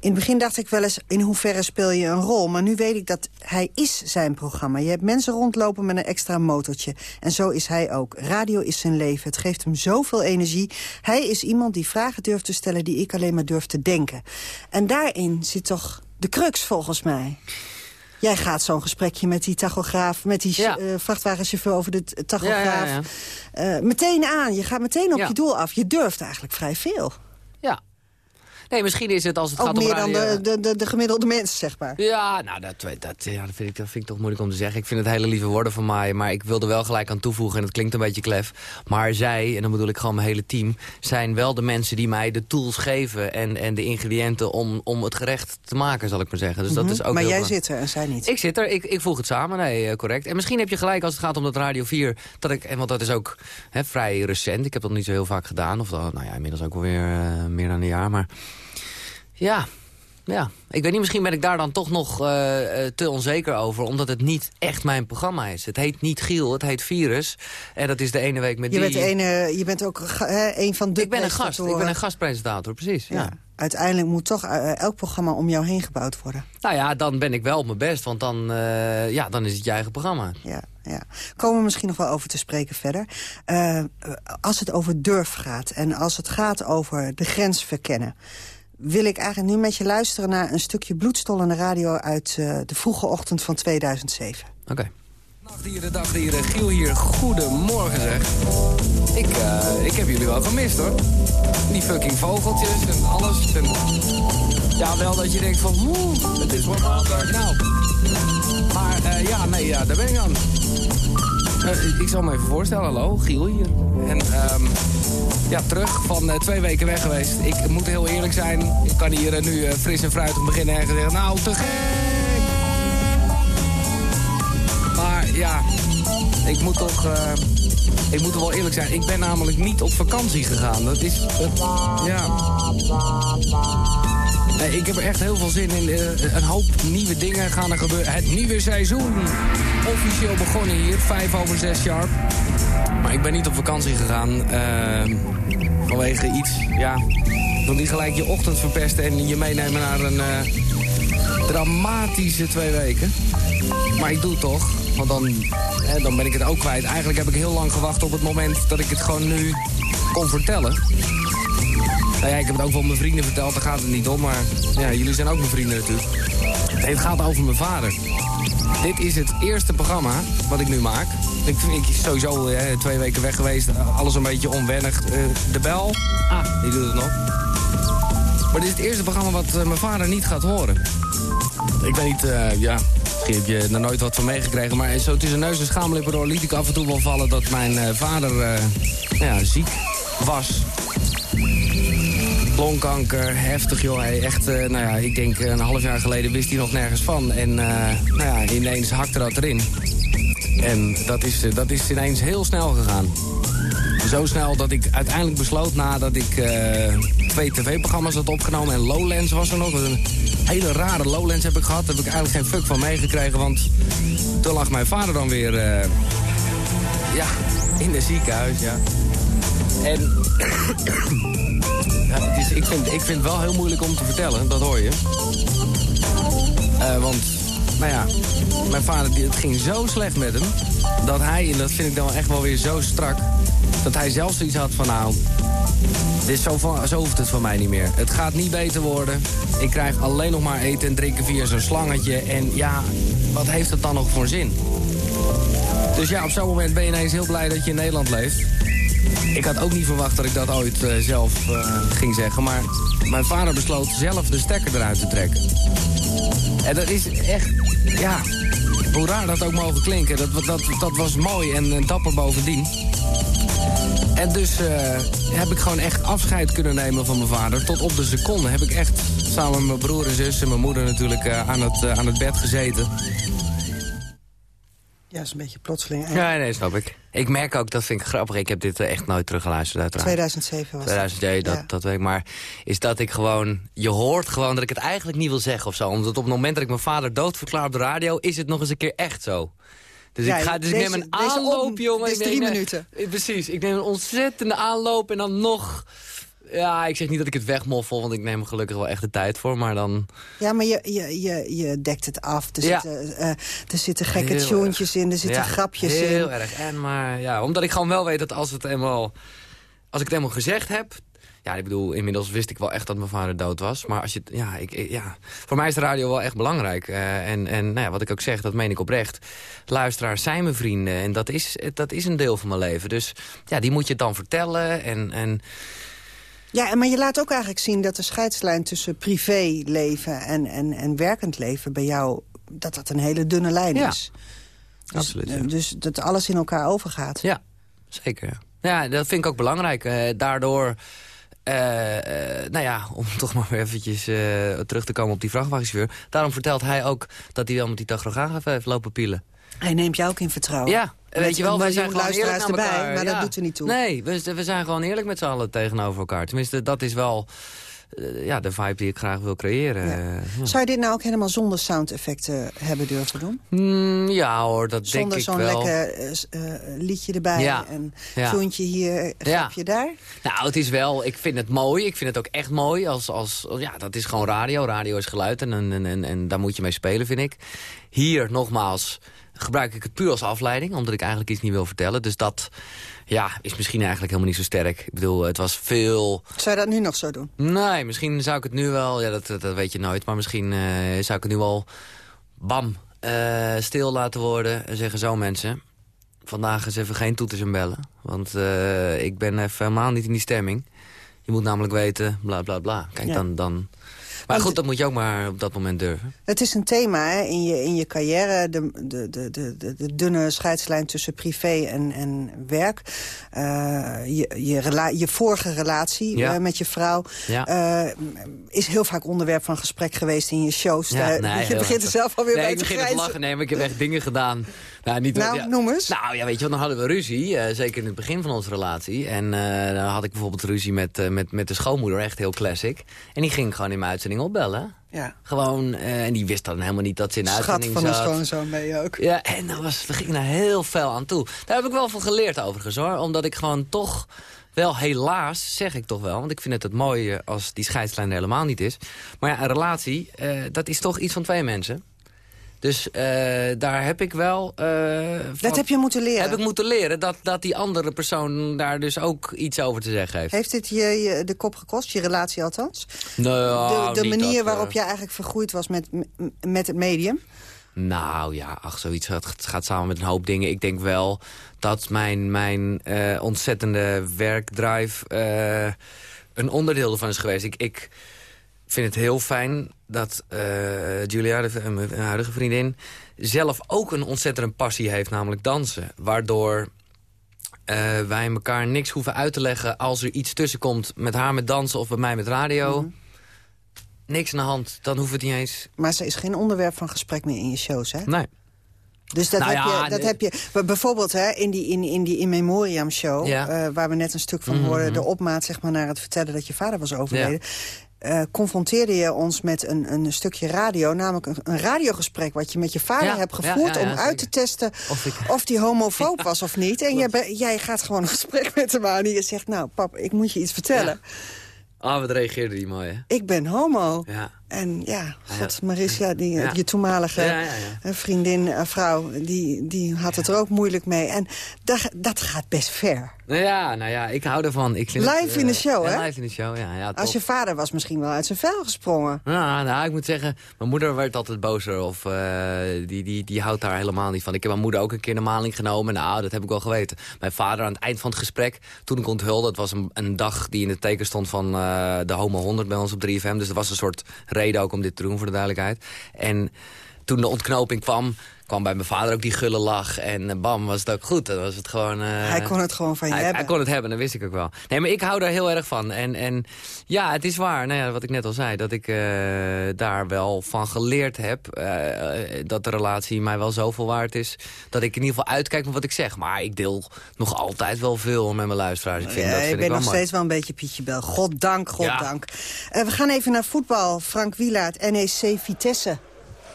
in het begin dacht ik wel eens... in hoeverre speel je een rol? Maar nu weet ik dat hij is zijn programma. Je hebt mensen rondlopen met een extra motortje. En zo is hij ook. Radio is zijn leven. Het geeft hem zoveel energie. Hij is iemand die vragen durft te stellen... die ik alleen maar durf te denken. En daarin zit toch de crux volgens mij. Jij gaat zo'n gesprekje met die tachograaf, met die Ja. eh, vrachtwagenchauffeur over de tachograaf. Ja, ja, ja. Eh, meteen aan, je gaat meteen op je doel af. Je durft eigenlijk vrij veel. Ja. Nee, misschien is het als het Ook gaat om meer dan de, de, de, de gemiddelde mens, zeg maar. Ja, nou, dat, dat, ja, dat, vind ik, dat vind ik toch moeilijk om te zeggen. Ik vind het hele lieve woorden van mij, maar ik wilde wel gelijk aan toevoegen... en het klinkt een beetje klef. Maar zij, en dan bedoel ik gewoon mijn hele team... zijn wel de mensen die mij de tools geven en, en de ingrediënten... Om, om het gerecht te maken, zal ik maar zeggen. Dus dat Mhm. is ook maar jij belangrijk. zit er en zij niet. Ik zit er, ik, ik voeg het samen, nee, eh, correct. En misschien heb je gelijk als het gaat om dat Radio 4... Dat ik, en want dat is ook hè, vrij recent. Ik heb dat niet zo heel vaak gedaan. Of dan, nou ja, inmiddels ook alweer eh, meer dan een jaar. Maar ja, ja, ik weet niet, misschien ben ik daar dan toch nog eh, eh, te onzeker over... omdat het niet echt mijn programma is. Het heet niet Giel, het heet Virus. En dat is de ene week met Je die... bent, de ene, je bent ook een van de ik ben een gast, ik ben een gastpresentator, precies. Ja. Ja. Uiteindelijk moet toch eh, elk programma om jou heen gebouwd worden. Nou ja, dan ben ik wel op mijn best, want dan, ja, dan is het je eigen programma. Ja, ja. Komen we misschien nog wel over te spreken verder. Als het over durf gaat en als het gaat over de grens verkennen... wil ik eigenlijk nu met je luisteren naar een stukje bloedstollende radio... uit eh, de vroege ochtend van 2007. Oké. Nachtdieren, dagdieren, Giel hier. Goedemorgen zeg. Ik, eh, ik heb jullie wel gemist hoor. Die fucking vogeltjes en alles. En... Ja, wel dat je denkt van, woe, het is wel maandag. Nou. Maar eh, ja, nee, ja, daar ben ik aan. Eh, ik zal me even voorstellen, hallo, Giel hier. En ehm, ja, terug van eh, twee weken weg geweest. Ik moet heel eerlijk zijn, ik kan hier eh, nu fris en fruitig beginnen en zeggen, nou, te gek. Maar ja, ik moet toch... ik moet wel eerlijk zijn, ik ben namelijk niet op vakantie gegaan. Dat is... ja. Ik heb er echt heel veel zin in. Eh, een hoop nieuwe dingen gaan er gebeuren. Het nieuwe seizoen. Officieel begonnen hier, 5 over 6 sharp. Maar ik ben niet op vakantie gegaan. eh, vanwege iets, ja... Wil niet gelijk je ochtend verpesten en je meenemen naar een eh, dramatische twee weken. Maar ik doe het toch, want dan, hè, dan ben ik het ook kwijt. Eigenlijk heb ik heel lang gewacht op het moment dat ik het gewoon nu kon vertellen. Nou ja, ik heb het ook wel mijn vrienden verteld, daar gaat het niet om. Maar ja, jullie zijn ook mijn vrienden natuurlijk. Het gaat over mijn vader. Dit is het eerste programma wat ik nu maak. Ik ik sowieso hè, twee weken weg geweest, alles een beetje onwennig. Eh, de bel, ah, die doet het nog. Maar dit is het eerste programma wat eh, mijn vader niet gaat horen. Ik weet niet, eh, ja, misschien heb je er nooit wat van meegekregen... maar zo tussen neus en schaamlippen door liet ik af en toe wel vallen... dat mijn eh, vader eh, ja, ziek was. Longkanker, heftig joh. Echt, eh, nou ja, ik denk een half jaar geleden wist hij nog nergens van. En eh, nou ja, ineens hakte dat erin. En dat is, eh, dat is ineens heel snel gegaan. Zo snel dat ik uiteindelijk besloot nadat ik eh, twee tv-programma's had opgenomen... en Lowlands was er nog. Een hele rare Lowlands heb ik gehad. Daar heb ik eigenlijk geen fuck van meegekregen, want toen lag mijn vader dan weer... eh, ja, in het ziekenhuis, ja. En ik, vind, ik vind het wel heel moeilijk om te vertellen, dat hoor je. Eh, want, nou ja, mijn vader, het ging zo slecht met hem... dat hij, en dat vind ik dan echt wel weer zo strak... dat hij zelf zoiets had van, nou... Dit zo, zo hoeft het van mij niet meer. Het gaat niet beter worden. Ik krijg alleen nog maar eten en drinken via zo'n slangetje. En ja, wat heeft het dan nog voor zin? Dus ja, op zo'n moment ben je ineens heel blij dat je in Nederland leeft. Ik had ook niet verwacht dat ik dat ooit eh, zelf eh, ging zeggen. Maar mijn vader besloot zelf de stekker eruit te trekken. En dat is echt, ja, hoe raar dat ook mogen klinken. Dat, dat, dat was mooi en, en dapper bovendien. En dus eh, heb ik gewoon echt afscheid kunnen nemen van mijn vader. Tot op de seconde heb ik echt samen met mijn broer en zus en mijn moeder natuurlijk aan, het, aan het bed gezeten. Ja, dat is een beetje plotseling. Ja, nee, snap ik. Ik merk ook, dat vind ik grappig, ik heb dit echt nooit teruggeluisterd uiteraard. 2007 was 2007, dat, Ja. dat weet ik. Maar is dat ik gewoon... Je hoort gewoon dat ik het eigenlijk niet wil zeggen of zo. Omdat op het moment dat ik mijn vader doodverklaar op de radio... is het nog eens een keer echt zo. Dus Ja, ik, ga, dus deze- ik neem een aanloop, om- jongen. dit is neem drie minuten. Eh, Precies, ik neem een ontzettende aanloop en dan nog... Ja, ik zeg niet dat ik het wegmoffel, want ik neem er gelukkig wel echt de tijd voor. Maar dan... Ja, maar je, je, je, je dekt het af. Er, Ja. zitten, eh, er zitten gekke Heel tuentjes in, er zitten Ja, grapjes in. Heel erg. En maar ja, omdat ik gewoon wel weet dat als het eenmaal, als ik het eenmaal gezegd heb. Ja, ik bedoel, inmiddels wist ik wel echt dat mijn vader dood was. Maar als je, ja, ik, ja, voor mij is de radio wel echt belangrijk. Eh, en en nou ja, wat ik ook zeg, dat meen ik oprecht. Luisteraars zijn mijn vrienden. En dat is, dat is een deel van mijn leven. Dus ja, die moet je dan vertellen. En, en Ja, maar je laat ook eigenlijk zien dat de scheidslijn tussen privéleven en, en, en werkend leven bij jou... dat dat een hele dunne lijn Ja. is. Dus, Absoluut, ja. dus dat alles in elkaar overgaat. Ja, zeker. Ja, dat vind ik ook belangrijk. Eh, daardoor, eh, eh, nou ja, om *laughs* toch maar weer eventjes terug te komen op die vrachtwagenchauffeur. Daarom vertelt hij ook dat hij wel met die tachograaf heeft lopen pielen. Hij neemt jou ook in vertrouwen. Ja, Met weet je wel, wij zijn gewoon eerlijk erbij, elkaar. maar dat doet er niet toe. Nee, we, we zijn gewoon eerlijk met z'n allen tegenover elkaar. Tenminste, dat is wel eh, ja, de vibe die ik graag wil creëren. Ja. Zou je dit nou ook helemaal zonder soundeffecten hebben durven doen? Mm, ja hoor, dat Zonder denk ik zo'n wel. lekker eh, eh, liedje erbij Ja. en Ja. groentje hier, grapje daar? Nou, het is wel, ik vind het mooi. Ik vind het ook echt mooi. Als, als, ja, dat is gewoon radio. Radio is geluid en, en, en, en daar moet je mee spelen, vind ik. Hier, nogmaals, gebruik ik het puur als afleiding. Omdat ik eigenlijk iets niet wil vertellen. Dus dat ja, is misschien eigenlijk helemaal niet zo sterk. Ik bedoel, het was veel... Zou je dat nu nog zo doen? Nee, misschien zou ik het nu wel... Ja, dat, dat, weet je nooit. Maar misschien eh, zou ik het nu wel... Bam, eh, stil laten worden. En zeggen zo mensen... Vandaag is even geen toeters en bellen. Want eh, ik ben even helemaal niet in die stemming. Je moet namelijk weten, bla bla bla. Kijk, Ja. dan... dan... Maar goed, dat moet je ook maar op dat moment durven. Het is een thema hè, in, je, in je carrière, de, de, de, de, de, dunne scheidslijn tussen privé en, en werk. Eh, je, je, rela je vorige relatie Ja. eh, met je vrouw Ja. eh, is heel vaak onderwerp van gesprek geweest in je shows. Daar- je heel begint er zelf alweer nee, bij ik te begin te lachen. Nee, maar ik heb echt dingen gedaan. Nou, niet, Nou, ja. noem eens. Nou, ja, weet je dan hadden we ruzie. eh, zeker in het begin van onze relatie. En eh, dan had ik bijvoorbeeld ruzie met, eh, met, met de schoonmoeder. Echt heel classic. En die ging gewoon in mijn uitzending opbellen. Ja. Gewoon, en die wist dan helemaal niet dat ze in de Schat uitzending van een zat. schoonzoon ben je ook. Ja, en dat was, we gingen daar heel fel aan toe. Daar heb ik wel van geleerd overigens hoor. Omdat ik gewoon toch wel helaas, zeg ik toch wel... want ik vind het het mooie als die scheidslijn er helemaal niet is. Maar ja, een relatie, dat is toch iets van twee mensen. Dus eh, daar heb ik wel... eh, Dat heb je moeten leren. Heb ik moeten leren dat, dat die andere persoon daar dus ook iets over te zeggen heeft. Heeft dit je, je de kop gekost, je relatie althans? Nou, de de manier dat, waarop eh, je eigenlijk vergroeid was met, met het medium? Nou ja, ach, zoiets gaat, gaat samen met een hoop dingen. Ik denk wel dat mijn, mijn eh, ontzettende werkdrive eh, een onderdeel ervan is geweest. Ik, ik vind het heel fijn dat eh, Julia, de, mijn huidige vriendin... zelf ook een ontzettende passie heeft, namelijk dansen. Waardoor eh, wij elkaar niks hoeven uit te leggen... als er iets tussenkomt met haar met dansen of bij mij met radio... Mhm. Niks aan de hand, dan hoeft het niet eens... Maar ze is geen onderwerp van gesprek meer in je shows, hè? Nee. Dus dat, Nou heb, ja, je, dat heb je... Bijvoorbeeld hè, in die in, in, die in memoriam show... Ja. eh, waar we net een stuk van Mhm. hoorden... de opmaat zeg maar, naar het vertellen dat je vader was overleden... eh, confronteerde je ons met een, een stukje radio... namelijk een, een radiogesprek wat je met je vader Ja, hebt gevoerd... ja, ja, om uit te testen Of ik- of die homofoob was of niet. En jij, jij gaat gewoon een gesprek met hem aan... en je zegt, nou pap, ik moet je iets vertellen. Ah, wat reageerde die mooi, hè? Ik ben homo. Ja. En ja, Ja. god, Marissa, die, Ja. je toenmalige Ja, ja, vriendin, eh, vrouw... Die, die had het er ook moeilijk mee. En dat, dat gaat best ver. Nou ja, nou ja, ik hou ervan. Ik vind Live het, in de eh, show, hè? live in de show, ja. ja Als je vader was misschien wel uit zijn vel gesprongen. Nou, nou, ik moet zeggen, mijn moeder werd altijd bozer. Of eh, die, die, die houdt daar helemaal niet van. Ik heb mijn moeder ook een keer een maling genomen. Nou, dat heb ik wel geweten. Mijn vader aan het eind van het gesprek, toen ik onthulde... het was een, een dag die in het teken stond van de Homo 100 bij ons op 3FM. Dus er was een soort ook om dit te doen, voor de duidelijkheid. En toen de ontknoping kwam, kwam bij mijn vader ook die gulle lach. En eh, bam, was het ook goed. Dan was het gewoon... eh, Hij kon het gewoon van je hij, hebben. hij kon het hebben, dat wist ik ook wel. Nee, maar ik hou daar heel erg van. En, en ja, het is waar, nou ja, wat ik net al zei... dat ik eh, daar wel van geleerd heb... dat de relatie mij wel zoveel waard is... dat ik in ieder geval uitkijk met wat ik zeg. Maar ik deel nog altijd wel veel met mijn luisteraars. Ik vind, Ja, dat vind ik wel nog mooi. steeds wel een beetje Pietje Bel. Goddank, Ja. goddank. Eh, we gaan even naar voetbal. Frank Wielaert, NEC Vitesse.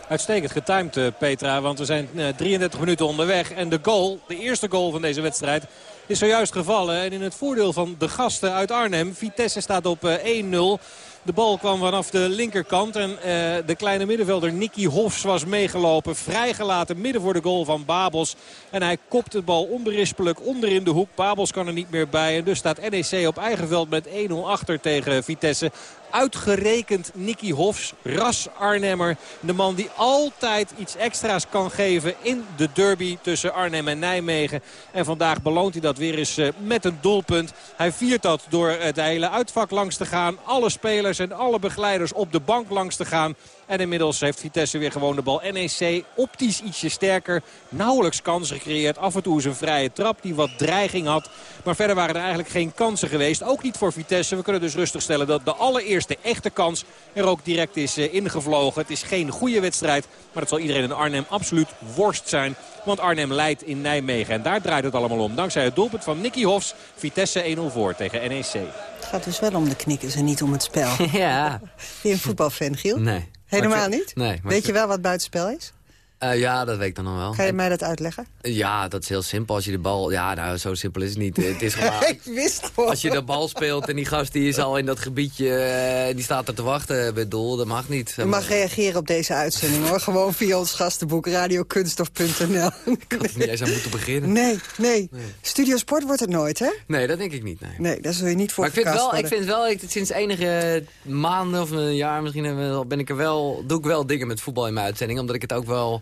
Uitstekend getimed, eh, Petra, want we zijn eh, 33 minuten onderweg. En de goal, de eerste goal van deze wedstrijd, is zojuist gevallen. En in het voordeel van de gasten uit Arnhem. Vitesse staat op eh, 1-0. De bal kwam vanaf de linkerkant en eh, de kleine middenvelder Nicky Hofs was meegelopen. Vrijgelaten midden voor de goal van Babels. En hij kopt de bal onberispelijk onder in de hoek. Babels kan er niet meer bij en dus staat NEC op eigen veld met 1-0 achter tegen Vitesse. Uitgerekend Nicky Hofs, ras Arnhemmer. De man die altijd iets extra's kan geven in de derby tussen Arnhem en Nijmegen. En vandaag beloont hij dat weer eens eh, met een doelpunt. Hij viert dat door het hele uitvak langs te gaan. Alle spelers en alle begeleiders op de bank langs te gaan. En inmiddels heeft Vitesse weer gewoon de bal. NEC optisch ietsje sterker. Nauwelijks kansen gecreëerd. Af en toe is een vrije trap die wat dreiging had. Maar verder waren er eigenlijk geen kansen geweest. Ook niet voor Vitesse. We kunnen dus rustig stellen dat de allereerste echte kans er ook direct is eh, ingevlogen. Het is geen goede wedstrijd. Maar het zal iedereen in Arnhem absoluut worst zijn. Want Arnhem leidt in Nijmegen. En daar draait het allemaal om. Dankzij het doelpunt van Nicky Hofs. Vitesse 1-0 voor tegen NEC. Het gaat dus wel om de knikkers en niet om het spel. *laughs* Ja. Ben je een voetbalfan, Giel? Nee. Helemaal ik- niet? Nee. maar Weet je wel wat buitenspel is? Eh, ja, dat weet ik dan nog wel. Ga je mij dat uitleggen? Ja, dat is heel simpel. Als je de bal... Ja, nou, zo simpel is het niet. Het is *laughs* gewoon... ik wist gewoon. Als je de bal speelt en die gast die is al in dat gebiedje... eh, die staat er te wachten bij het doel, dat mag niet. Je mag reageren op deze uitzending hoor. Gewoon via ons gastenboek radiokunstof.nl. Ik had niet eens aan moeten beginnen. Nee, nee. Studio Sport wordt het nooit, hè? Nee, dat denk ik niet, nee. Nee, daar zul je niet voor Maar ik vind wel, ik vind wel, ik, sinds enige maanden of een jaar misschien eh, ben ik er wel, doe ik wel dingen met voetbal in mijn uitzending. Omdat ik het ook wel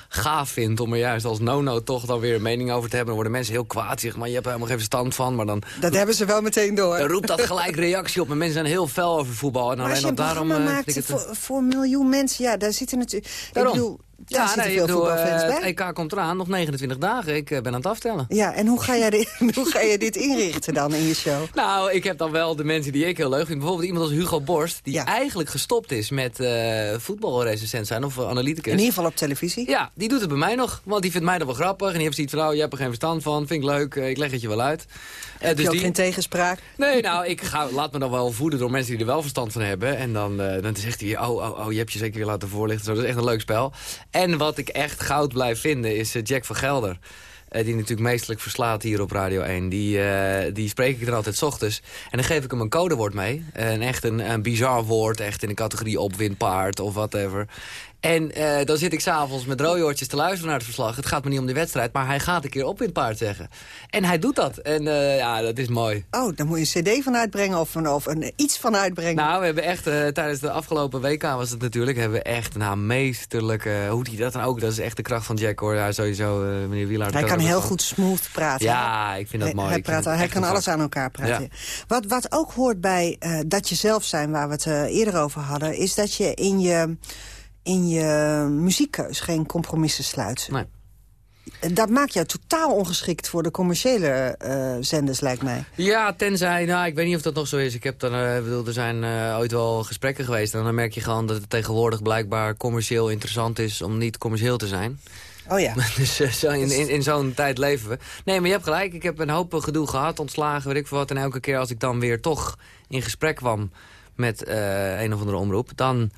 gaaf vind om er juist als no-no toch dan weer een mening over te hebben. Dan worden mensen heel kwaad, zeg maar je hebt er helemaal geen verstand van. Maar dan, Dat hebben ze wel meteen door. dan roept dat gelijk reactie op. En mensen zijn heel fel over voetbal. En Maar alleen al daarom eh, maakt het... voor, voor een miljoen mensen, ja, daar zitten natuurlijk... Ik bedoel, daar ja, nee, veel bedoel, voetbalfans eh, bij. het EK komt eraan, nog 29 dagen. Ik eh, ben aan het aftellen. Ja, en hoe ga, jij dit, *laughs* hoe ga je dit inrichten dan in je show? Nou, ik heb dan wel de mensen die ik heel leuk vind. Bijvoorbeeld iemand als Hugo Borst, die eigenlijk gestopt is met voetbalrecensent zijn of analyticus. In ieder geval op televisie? Ja, die doet het bij mij nog. Want die vindt mij dan wel grappig. En die heeft zoiets van, oh, je hebt er geen verstand van. Vind ik leuk, eh, ik leg het je wel uit. Eh, Heb je ook die... geen tegenspraak? Nee, nou, ik ga, laat me dan wel voeden door mensen die er wel verstand van hebben. En dan, eh, dan zegt hij oh, oh, oh, je hebt je zeker weer laten voorlichten. Zo, dat is echt een leuk spel. En wat ik echt goud blijf vinden is eh, Jack van Gelder. Eh, die natuurlijk meestelijk verslaat hier op Radio 1. Die, eh, die spreek ik dan altijd 's ochtends. En dan geef ik hem een codewoord mee. En echt een, een bizar woord, echt in de categorie opwindpaard of whatever. En eh, dan zit ik s'avonds met rooioortjes te luisteren naar het verslag. Het gaat me niet om de wedstrijd, maar hij gaat een keer opwindpaard zeggen. En hij doet dat. En eh, ja, dat is mooi. Oh, dan moet je een cd van uitbrengen of, een, of een, iets van uitbrengen. Nou, we hebben echt, eh, tijdens de afgelopen WK was het natuurlijk, hebben we echt nou, meesterlijke, hoe hij dat dan ook, dat is echt de kracht van Jack hoor. Ja, sowieso, meneer Wielaert. hij kan heel goed smooth praten. Ja, ik vind dat hij, mooi. Hij, praat, het hij kan een alles vak. aan elkaar praten. Ja. Wat, wat ook hoort bij dat je zelf zijn, waar we het eerder over hadden... is dat je in je, in je muziekkeus geen compromissen sluit. Nee. Dat maakt jou totaal ongeschikt voor de commerciële eh, zenders, lijkt mij. Ja, tenzij, nou, ik weet niet of dat nog zo is. Ik heb dan, eh, bedoel, er zijn eh, ooit wel gesprekken geweest. En dan merk je gewoon dat het tegenwoordig blijkbaar commercieel interessant is om niet commercieel te zijn. Oh ja. *laughs* Dus eh, zo in, in, in zo'n tijd leven we. Nee, maar je hebt gelijk. Ik heb een hoop gedoe gehad, ontslagen, weet ik veel wat. En elke keer als ik dan weer toch in gesprek kwam met eh, een of andere omroep... dan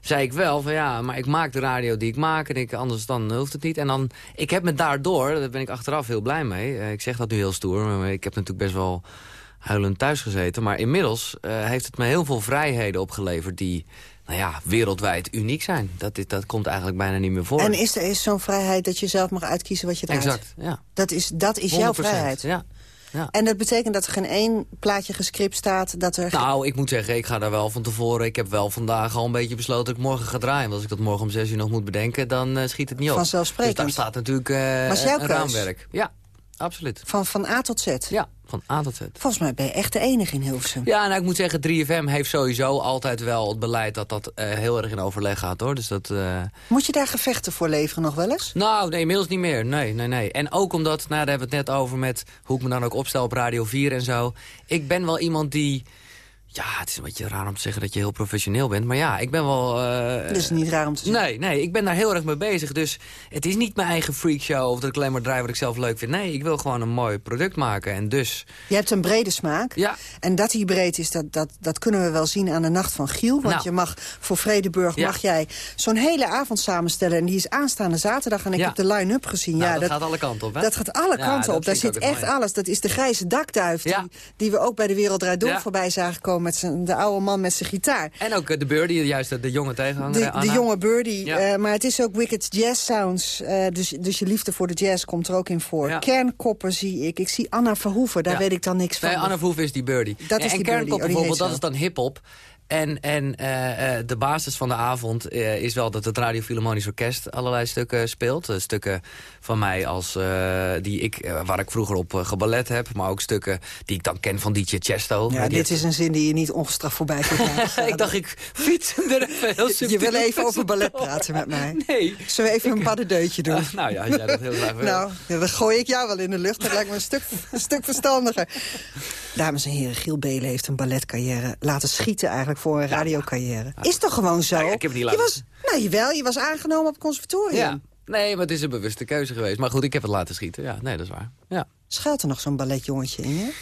zei ik wel van ja, maar ik maak de radio die ik maak... en ik, anders dan hoeft het niet. En dan, ik heb me daardoor, daar ben ik achteraf heel blij mee... eh, ik zeg dat nu heel stoer, maar ik heb natuurlijk best wel huilend thuis gezeten. Maar inmiddels eh, heeft het me heel veel vrijheden opgeleverd... die nou ja, wereldwijd uniek zijn. Dat, is, dat komt eigenlijk bijna niet meer voor. En is er is zo'n vrijheid dat je zelf mag uitkiezen wat je draait? Exact, ja. Dat is, dat is jouw 100%, vrijheid? Ja. Ja. En dat betekent dat er geen één plaatje gescript staat... dat er... Nou, ik moet zeggen, ik ga daar wel van tevoren... Ik heb wel vandaag al een beetje besloten dat ik morgen ga draaien. Want als ik dat morgen om zes uur nog moet bedenken, dan eh, schiet het niet op. Vanzelfsprekend. Dus daar staat natuurlijk jouw een raamwerk. Ja, absoluut. Van, van A tot Z? Ja, van A tot Z. Volgens mij ben je echt de enige in Hilversum. Ja, nou, ik moet zeggen, 3FM heeft sowieso altijd wel het beleid... dat dat eh, heel erg in overleg gaat, hoor. Dus dat... eh, Moet je daar gevechten voor leveren nog wel eens? Nou, nee, inmiddels niet meer. Nee, nee, nee. En ook omdat, nou, daar hebben we het net over met hoe ik me dan ook opstel op Radio 4 en zo. Ik ben wel iemand die... Ja, het is een beetje raar om te zeggen dat je heel professioneel bent. Maar ja, ik ben wel... Dat is niet raar om te zeggen. Nee, nee, ik ben daar heel erg mee bezig. Dus het is niet mijn eigen freakshow of dat ik alleen maar draai wat ik zelf leuk vind. Nee, ik wil gewoon een mooi product maken. En dus... Je hebt een brede smaak. Ja. En dat die breed is, dat, dat, dat kunnen we wel zien aan de Nacht van Giel. Want Nou. je mag voor Vredeburg Ja. mag jij zo'n hele avond samenstellen. En die is aanstaande zaterdag. En ik Ja. heb de line-up gezien. Nou, ja, dat, gaat alle kanten op, hè? Dat gaat alle kanten op. Daar zit echt alles. Dat is de grijze dakduif die, die we ook bij de Wereld Draait Door voorbij zagen komen. Met zijn, de oude man met zijn gitaar. En ook eh, de Birdie, juist de, de jonge tegenhanger. De, eh, de Anna. jonge birdie. Ja. eh, maar het is ook Wicked Jazz Sounds. eh, dus, dus je liefde voor de jazz komt er ook in voor. Ja. Kernkoppen zie ik. Ik zie Anna Verhoeven. Daar Ja. weet ik dan niks van. Nee, Anne Verhoeven is die birdie. Dat is en die birdie. Oh, bijvoorbeeld, dat is dan hip-hop. En, en uh, de basis van de avond uh, is wel dat het Radio Philharmonisch Orkest allerlei stukken speelt. Uh, stukken van mij als, die ik, waar ik vroeger op geballet heb. Maar ook stukken die ik dan ken van DJ Chesto. Ja, dit is een zin die je niet ongestraft voorbij kunt *laughs* Ik dacht, ik fiets er even heel Je wil even over ballet praten met mij. Nee. Zullen we even ik, een paddendeutje doen? nou ja, als jij dat heel graag *laughs* wil. nou, dan gooi ik jou wel in de lucht. Dat lijkt me een stuk, een stuk verstandiger. Dames en heren, Giel Belen heeft een balletcarrière laten schieten eigenlijk voor een radiocarrière. Is toch gewoon zo? Ja, ik heb het niet je was, nou, jawel, je was aangenomen op het conservatorium. Nee, maar het is een bewuste keuze geweest. Maar goed, ik heb het laten schieten. Ja, nee, dat is waar. Ja. Schuilt er nog zo'n balletjongetje in je?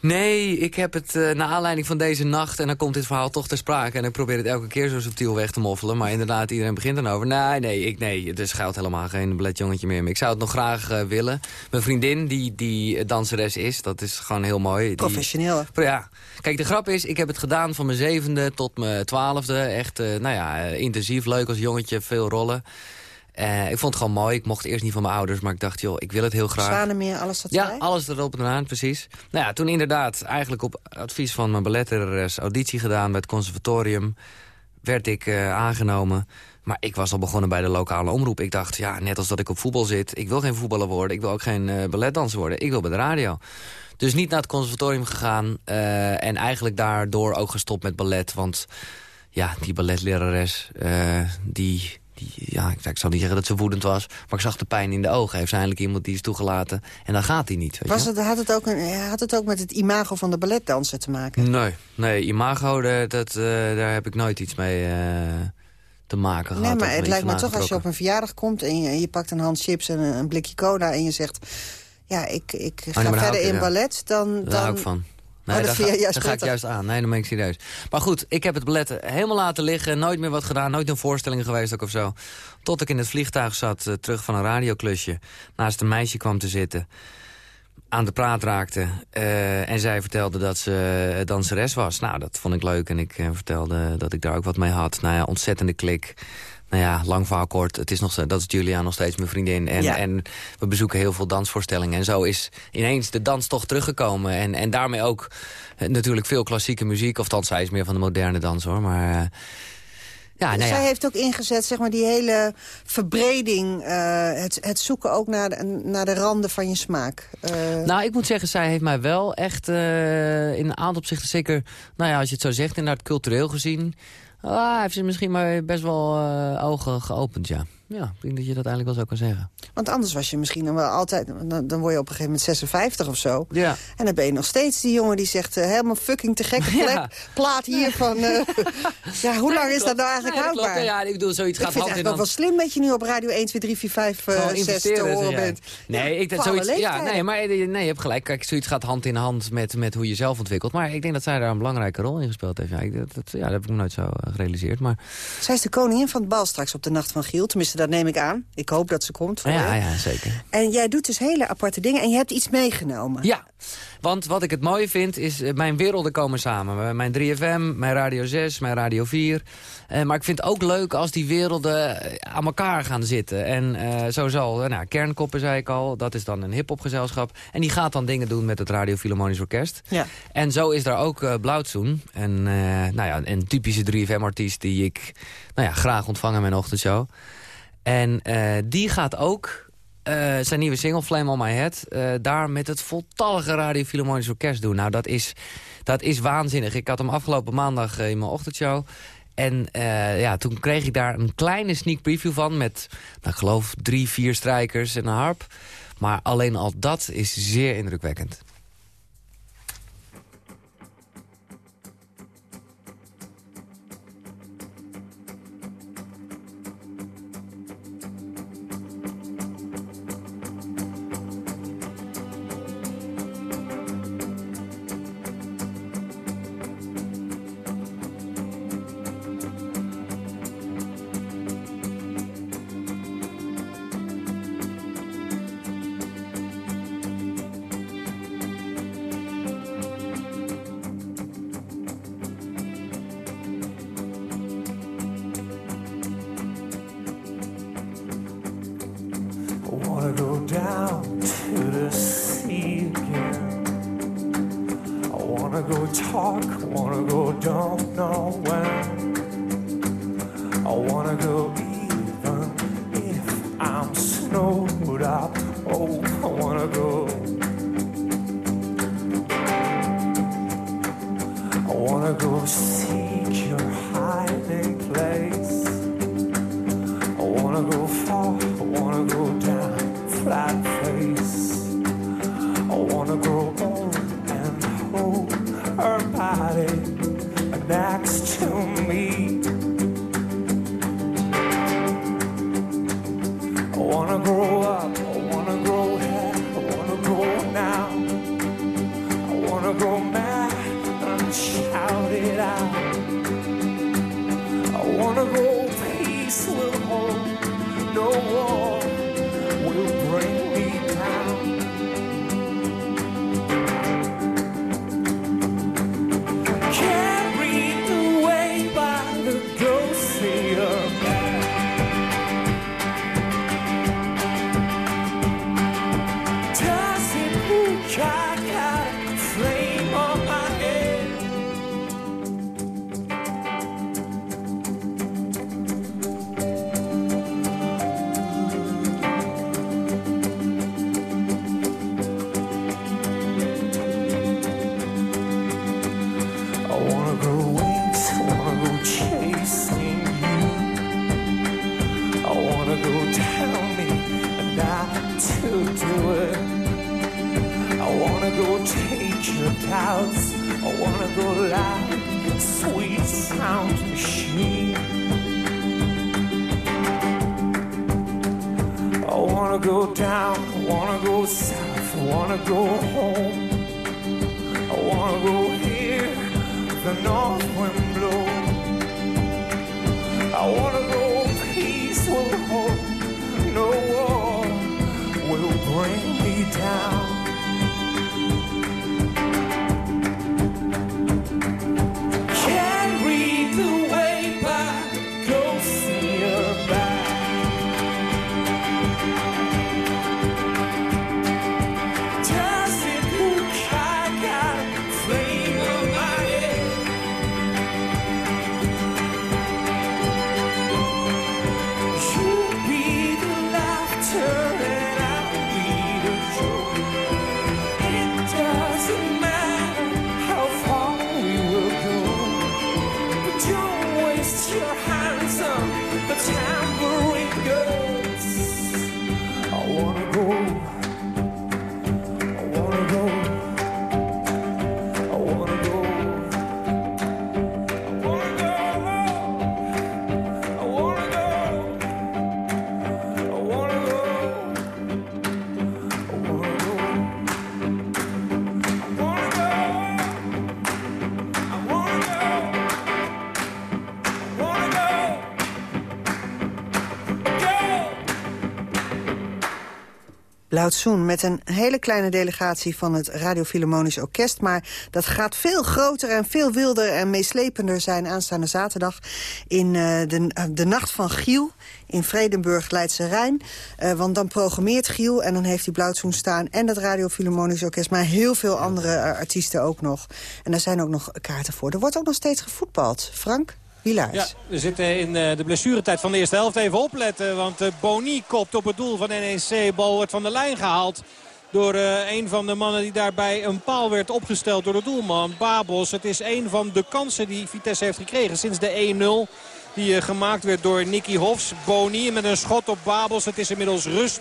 Nee, ik heb het uh, naar aanleiding van deze nacht... en dan komt dit verhaal toch ter sprake... en ik probeer het elke keer zo subtiel weg te moffelen... maar inderdaad, iedereen begint dan over. Nee, nee, ik, nee er schuilt helemaal geen balletjongetje meer. Ik zou het nog graag uh, willen. Mijn vriendin, die, die danseres is, dat is gewoon heel mooi. Die, Professioneel. Ja. Kijk, de grap is, ik heb het gedaan van mijn zevende tot mijn twaalfde. Echt, uh, nou ja, intensief, leuk als jongetje, veel rollen. Uh, ik vond het gewoon mooi. Ik mocht eerst niet van mijn ouders, maar ik dacht, joh, ik wil het heel graag. Zwanemeer, alles dat Ja, alles erop en eraan, precies. Nou ja, toen inderdaad, eigenlijk op advies van mijn balletlerares... auditie gedaan bij het conservatorium. Werd ik uh, aangenomen. Maar ik was al begonnen bij de lokale omroep. Ik dacht, ja, net als dat ik op voetbal zit... ik wil geen voetballer worden, ik wil ook geen uh, balletdanser worden. Ik wil bij de radio. Dus niet naar het conservatorium gegaan. en eigenlijk daardoor ook gestopt met ballet. Want ja, die balletlerares, die ja, ik zou niet zeggen dat ze woedend was, maar ik zag de pijn in de ogen. Heeft ze eindelijk iemand die is toegelaten en dan gaat hij niet. Weet was het, had, het ook een, had het ook met het imago van de balletdanser te maken? Nee, nee imago, dat, dat uh, daar heb ik nooit iets mee uh, te maken gehad. Nee, maar het lijkt me toch als je op een verjaardag komt en je, je pakt een hand chips en een, een, blikje cola en je zegt... ja, ik, ik ga oh, nee, verder in ballet, dan... Daar dan... hou ik van. Nee, oh, dat ga, daar ga ik juist aan. Nee, dan ben ik serieus. Maar goed, ik heb het ballet helemaal laten liggen. Nooit meer wat gedaan. Nooit een voorstelling geweest ook of zo. Tot ik in het vliegtuig zat, uh, terug van een radioklusje. Naast een meisje kwam te zitten. Aan de praat raakte. Uh, en zij vertelde dat ze danseres was. Nou, dat vond ik leuk. En ik uh, vertelde dat ik daar ook wat mee had. Nou ja, ontzettende klik nou ja, lang verhaal kort. Het is nog, dat is Julia nog steeds mijn vriendin. En, ja. en we bezoeken heel veel dansvoorstellingen. En zo is ineens de dans toch teruggekomen. En, en daarmee ook natuurlijk veel klassieke muziek. Of dan zij is meer van de moderne dans hoor. Maar... Uh, ja, nou ja. Zij heeft ook ingezet, zeg maar, die hele verbreding. Uh, het, het zoeken ook naar de, naar de randen van je smaak. Uh... Nou, ik moet zeggen, zij heeft mij wel echt uh, in een aantal opzichten zeker... Nou ja, als je het zo zegt, inderdaad cultureel gezien... Ah, heeft ze misschien maar best wel uh, ogen geopend, ja. Ja, ik denk dat je dat eigenlijk wel zo kan zeggen. Want anders was je misschien dan wel altijd... Dan, dan word je op een gegeven moment 56 of zo. Ja. En dan ben je nog steeds die jongen die zegt... Uh, helemaal fucking te gekke plek, ja. plaat hier van... Uh, *laughs* ja, hoe lang is dat nou eigenlijk ja, houdbaar? Klopt, ja, ik bedoel, zoiets gaat hand in hand. Ik vind het wel slim dat je nu op radio 1, 2, 3, 4, 5, uh, 6 te horen bent. Nee, ik, dat zoiets, ja, nee, maar nee, je hebt gelijk. Kijk, zoiets gaat hand in hand met, met hoe je zelf ontwikkelt. Maar ik denk dat zij daar een belangrijke rol in gespeeld heeft. Ja, ik, dat, dat, ja, dat heb ik nooit zo gerealiseerd. Maar... Zij is de koningin van het bal straks op de Nacht van Giel. Tenminste, dat neem ik aan. Ik hoop dat ze komt. Voor ja, ja, zeker. En jij doet dus hele aparte dingen en je hebt iets meegenomen. Ja, want wat ik het mooie vind is, uh, mijn werelden komen samen. Mijn 3FM, mijn Radio 6, mijn Radio 4. Uh, maar ik vind het ook leuk als die werelden aan elkaar gaan zitten. En zo zal, nou, Kernkoppen zei ik al, dat is dan een hiphopgezelschap. En die gaat dan dingen doen met het Radio Philharmonisch Orkest. Ja. En zo is daar ook uh, Blauwtsoen. En, nou ja, een typische 3FM-artiest die ik nou ja, graag ontvang in mijn ochtendshow. En uh, die gaat ook uh, zijn nieuwe single, Flame on My Head... Uh, daar met het voltallige Radio Philharmonisch Orkest doen. Nou, dat is, dat is waanzinnig. Ik had hem afgelopen maandag in mijn ochtendshow... En ja, toen kreeg ik daar een kleine sneak preview van... met, nou, ik geloof, drie, vier strijkers en een harp. Maar alleen al dat is zeer indrukwekkend. Met een hele kleine delegatie van het Radio Philharmonisch Orkest. Maar dat gaat veel groter en veel wilder en meeslepender zijn aanstaande zaterdag... in eh, de, eh, de Nacht van Giel in Vredenburg, Leidse Rijn. Eh, want dan programmeert Giel en dan heeft hij Blauwtsoen staan... en het Radio Philharmonisch Orkest, maar heel veel andere artiesten ook nog. En daar zijn ook nog kaarten voor. Er wordt ook nog steeds gevoetbald. Frank? Ja, we zitten in eh, de blessuretijd van de eerste helft. Even opletten, want eh, Boni kopt op het doel van NEC. Bal wordt van de lijn gehaald door eh, een van de mannen die daarbij een paal werd opgesteld door de doelman. Babos, het is een van de kansen die Vitesse heeft gekregen sinds de 1-0. Die gemaakt werd door Nicky Hofs. Boni met een schot op Babos. Het is inmiddels rust.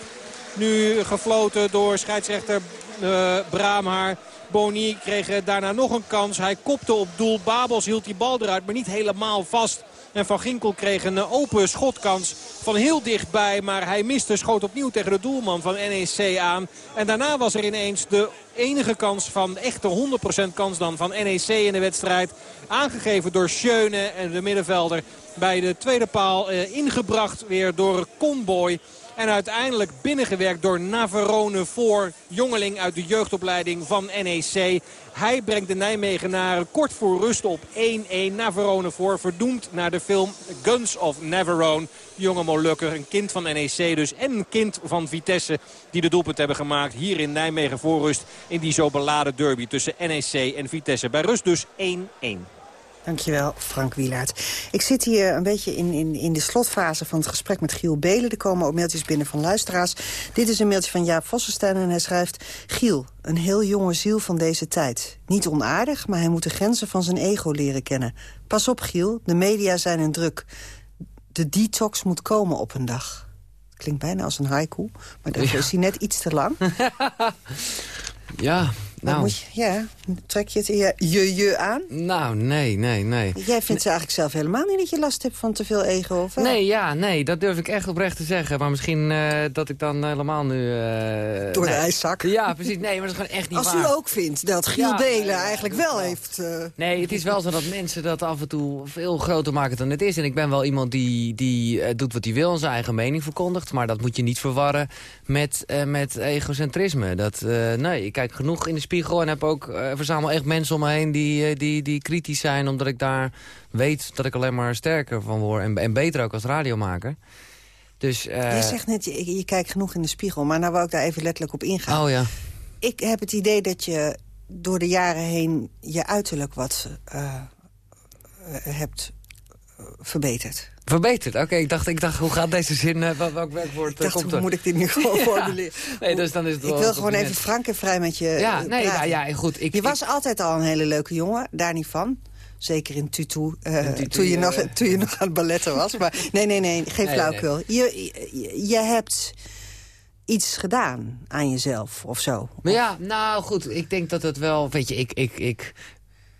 Nu gefloten door scheidsrechter eh Braamhaar. Boni kreeg daarna nog een kans. Hij kopte op doel. Babels hield die bal eruit, maar niet helemaal vast. En Van Ginkel kreeg een open schotkans van heel dichtbij. Maar hij miste, schoot opnieuw tegen de doelman van NEC aan. En daarna was er ineens de enige kans van, echte 100% kans dan van NEC in de wedstrijd. Aangegeven door Schöne en de middenvelder bij de tweede paal eh, ingebracht weer door Comboy. En uiteindelijk binnengewerkt door Navarone voor jongeling uit de jeugdopleiding van NEC. Hij brengt de Nijmegenaren kort voor rust op 1-1. Navarone voor, verdoemd naar de film Guns of Navarone. Jonge Molukker, een kind van NEC dus. En een kind van Vitesse die de doelpunt hebben gemaakt. Hier in Nijmegen voor rust in die zo beladen derby tussen NEC en Vitesse. Bij rust dus 1-1. Dankjewel, Frank Wielaert. Ik zit hier een beetje in, in, in de slotfase van het gesprek met Giel Belen. Er komen ook mailtjes binnen van luisteraars. Dit is een mailtje van Jaap Vossenstein en hij schrijft... Giel, een heel jonge ziel van deze tijd. Niet onaardig, maar hij moet de grenzen van zijn ego leren kennen. Pas op, Giel, de media zijn in druk. De detox moet komen op een dag. Klinkt bijna als een haiku, maar dan is hij net iets te lang. *laughs* Ja, nou... moet je, ja, trek je het je, je, je aan? Nou, nee, nee, nee. Jij vindt ze eigenlijk zelf helemaal niet dat je last hebt van te veel ego? Of wel? Nee, ja, nee, dat durf ik echt oprecht te zeggen. Maar misschien eh, dat ik dan helemaal nu... eh, Door de ijszak. Ja, precies. Nee, maar dat is gewoon echt niet Als waar. u ook vindt dat Giel Ja, Belen eigenlijk wel heeft... eh, Nee, het is wel zo dat mensen dat af en toe veel groter maken dan het is. En ik ben wel iemand die, die doet wat hij wil en zijn eigen mening verkondigt. Maar dat moet je niet verwarren met, met egocentrisme. Dat, nee, ik kijk genoeg in de spiegel en heb ook, eh, verzamel echt mensen om me heen die, eh, die, die kritisch zijn. Omdat ik daar weet dat ik alleen maar sterker van word. En, en beter ook als radiomaker. Dus, eh, Jij zegt net, je, je kijkt genoeg in de spiegel. Maar nou wou ik daar even letterlijk op ingaan. Oh ja. Ik heb het idee dat je door de jaren heen je uiterlijk wat hebt verbeterd. Verbeterd. Oké, ik, dacht, ik dacht, hoe gaat deze zin, eh, wel- welk werkwoord Ik eh, dacht, komt hoe er? moet ik dit nu *laughs* gewoon Ja. formuleren? Nee, dus dan is het Ik wel wil een gewoon even frank en vrij met je Ja, eh, nee, praten. nou ja, goed. Ik, je was altijd al een hele leuke jongen, daar niet van. Zeker in tutu, In tutu, toen, je nog, toen je nog aan het balletten was. Maar nee, nee, nee, geen Nee, flauwkul. Je, je, je hebt iets gedaan aan jezelf of zo. Maar ja, nou goed, ik denk dat het wel... Weet je, ik, ik, ik,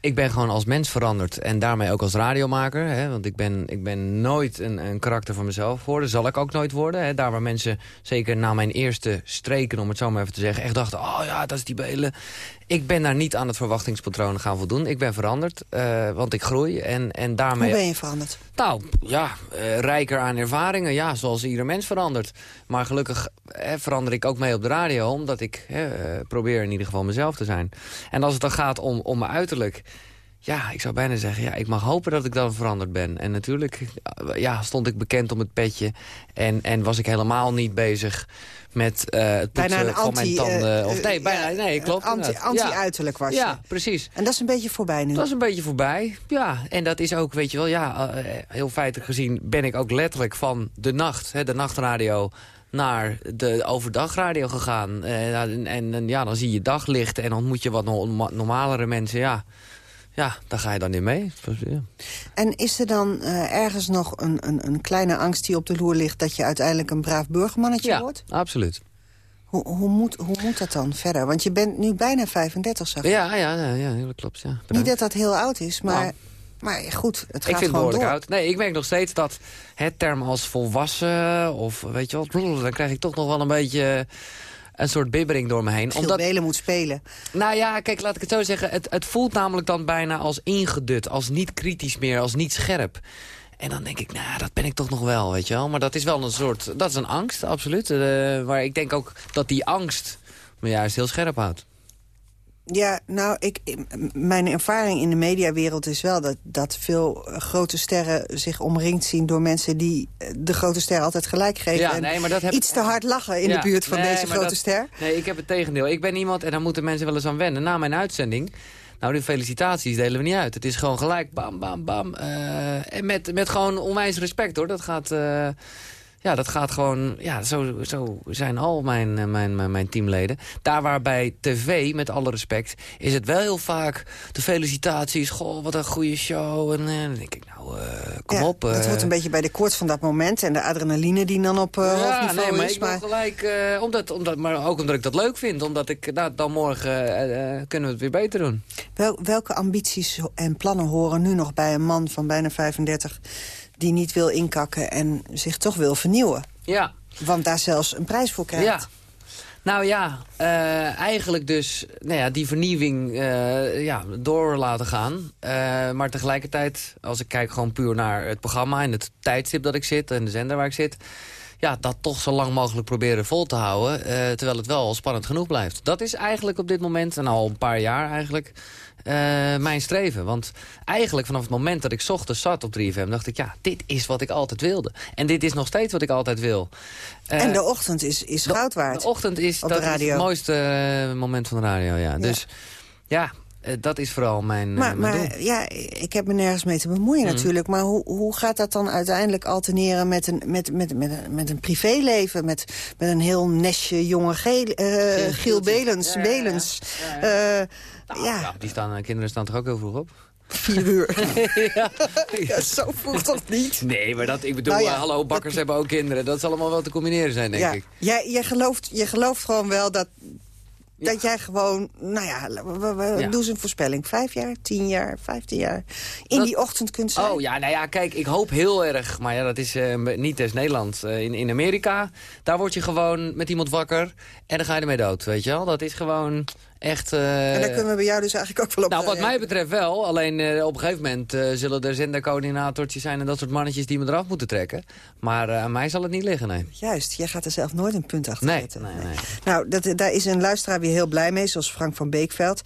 ik ben gewoon als mens veranderd. En daarmee ook als radiomaker. Hè, want ik ben, ik ben nooit een, een karakter van mezelf geworden. Zal ik ook nooit worden. Hè, daar waar mensen, zeker na mijn eerste streken... om het zo maar even te zeggen, echt dachten... oh ja, dat is die belen. Ik ben daar niet aan het verwachtingspatroon gaan voldoen. Ik ben veranderd, eh, want ik groei. En, en daarmee... Hoe ben je veranderd? Nou, ja, eh, rijker aan ervaringen. Ja, zoals ieder mens verandert. Maar gelukkig verander ik ook mee op de radio... omdat ik eh, probeer in ieder geval mezelf te zijn. En als het dan gaat om, om mijn uiterlijk... Ja, ik zou bijna zeggen, ja, ik mag hopen dat ik dan veranderd ben. En natuurlijk ja, stond ik bekend om het petje. En, en was ik helemaal niet bezig met eh het Bijna poetsen een van anti... mijn tanden. eh, of, nee, eh, bijna, ja, nee, klopt. Anti-. Anti-uiterlijk was je. Ja, precies. En dat is een beetje voorbij nu. Dat is een beetje voorbij, ja. En dat is ook, weet je wel, ja, heel feitelijk gezien... ben ik ook letterlijk van de nacht, hè, de nachtradio naar de overdagradio gegaan. En, en, ja, dan zie je daglicht en ontmoet je wat no- normalere mensen, ja. Ja, daar ga je dan in mee. Ja. En is er dan eh, ergens nog een, een, een kleine angst die op de loer ligt... dat je uiteindelijk een braaf burgermannetje Ja, wordt? absoluut. Hoe, hoe, moet, hoe moet dat dan verder? Want je bent nu bijna 35, zag ik. Ja, ja, ja, ja dat klopt, ja. Niet dat dat heel oud is, maar, Nou. maar goed, het Ik gaat vind het behoorlijk door. oud. Nee, ik merk nog steeds dat het term als volwassen... of weet je wat, *laughs* dan krijg ik toch nog wel een beetje een soort bibbering door me heen. Giel Belen moet spelen. Nou ja, kijk, laat ik het zo zeggen. Het, het voelt namelijk dan bijna als ingedut. Als niet kritisch meer, als niet scherp. En dan denk ik, nou, dat ben ik toch nog wel, weet je wel. Maar dat is wel een soort, dat is een angst, absoluut. Uh, maar ik denk ook dat die angst me juist heel scherp houdt. Ja, nou, ik, mijn ervaring in de mediawereld is wel... Dat, dat veel grote sterren zich omringd zien door mensen... die de grote ster altijd gelijk geven. Ja, en nee, maar dat heb... iets te hard lachen in ja, de buurt van nee, deze grote dat, ster. Nee, ik heb het tegendeel. Ik ben iemand, en daar moeten mensen wel eens aan wennen... na mijn uitzending... Nou, de felicitaties delen we niet uit. Het is gewoon gelijk bam, bam, bam. Uh, en met, met gewoon onwijs respect, hoor. Dat gaat... Uh, ja, dat gaat gewoon... Ja, zo, zo zijn al mijn, mijn, mijn, mijn teamleden. Daar waar bij tv, met alle respect... is het wel heel vaak de felicitaties. Goh, wat een goede show. En uh, dan denk ik, nou, uh, kom ja, op. Dat hoort een beetje bij de koorts van dat moment. En de adrenaline die dan op uh, ja, nee, maar is. Ik maar gelijk, omdat, omdat, maar ook omdat ik dat leuk vind. Omdat ik, nou, dan morgen kunnen we het weer beter doen. Wel, welke ambities en plannen horen nu nog bij een man van bijna 35 die niet wil inkakken en zich toch wil vernieuwen. Ja. Want daar zelfs een prijs voor krijgt. Ja. Nou ja, uh, eigenlijk dus nou ja, die vernieuwing uh, ja, door laten gaan. Uh, maar tegelijkertijd, als ik kijk gewoon puur naar het programma... en het tijdstip dat ik zit en de zender waar ik zit... ja, dat toch zo lang mogelijk proberen vol te houden... eh, terwijl het wel spannend genoeg blijft. Dat is eigenlijk op dit moment, en al een paar jaar eigenlijk... eh, mijn streven. Want eigenlijk vanaf het moment dat ik ochtends zat op 3FM... dacht ik, ja, dit is wat ik altijd wilde. En dit is nog steeds wat ik altijd wil. Eh, en de ochtend is, is goud waard. De ochtend is, dat de is het mooiste eh, moment van de radio, ja. Dus ja, dat is vooral mijn, Maar, mijn doel. maar ja, ik heb me nergens mee te bemoeien Mhm. natuurlijk. Maar hoe, hoe gaat dat dan uiteindelijk alterneren met een, met, met, met, een- met een privéleven? Met, met een heel nestje jonge Geel, Giel Belens. Ja, ja, ja. Belens. Eh, Nou, ja. ja, die staan, eh, kinderen staan toch ook heel vroeg op? Vier uur. *laughs* ja. zo vroeg toch niet? Nee, maar dat, ik bedoel, Nou ja, eh, hallo, bakkers hebben ook kinderen. Dat zal allemaal wel te combineren zijn, denk ja. ik. Jij, jij, gelooft, je gelooft gewoon wel dat, dat jij gewoon... Nou ja, we, we, Ja. doe eens een voorspelling. Vijf jaar, tien jaar, vijftien jaar. In Dat- die ochtend kunt zijn. Oh ja, nou ja, kijk, ik hoop heel erg, maar ja, dat is eh, niet des Nederland. Eh, in, in Amerika, daar word je gewoon met iemand wakker en dan ga je ermee dood, weet je wel. Dat is gewoon echt... eh, en daar kunnen we bij jou dus eigenlijk ook wel op Nou, wat mij betreft wel. Alleen eh, op een gegeven moment eh, zullen er zendercoördinatortjes zijn... en dat soort mannetjes die me eraf moeten trekken. Maar aan mij zal het niet liggen, nee. Juist, jij gaat er zelf nooit een punt achter Nee, zetten. nee, nee. Nou, dat, daar is een luisteraar weer heel blij mee, zoals Frank van Beekveld.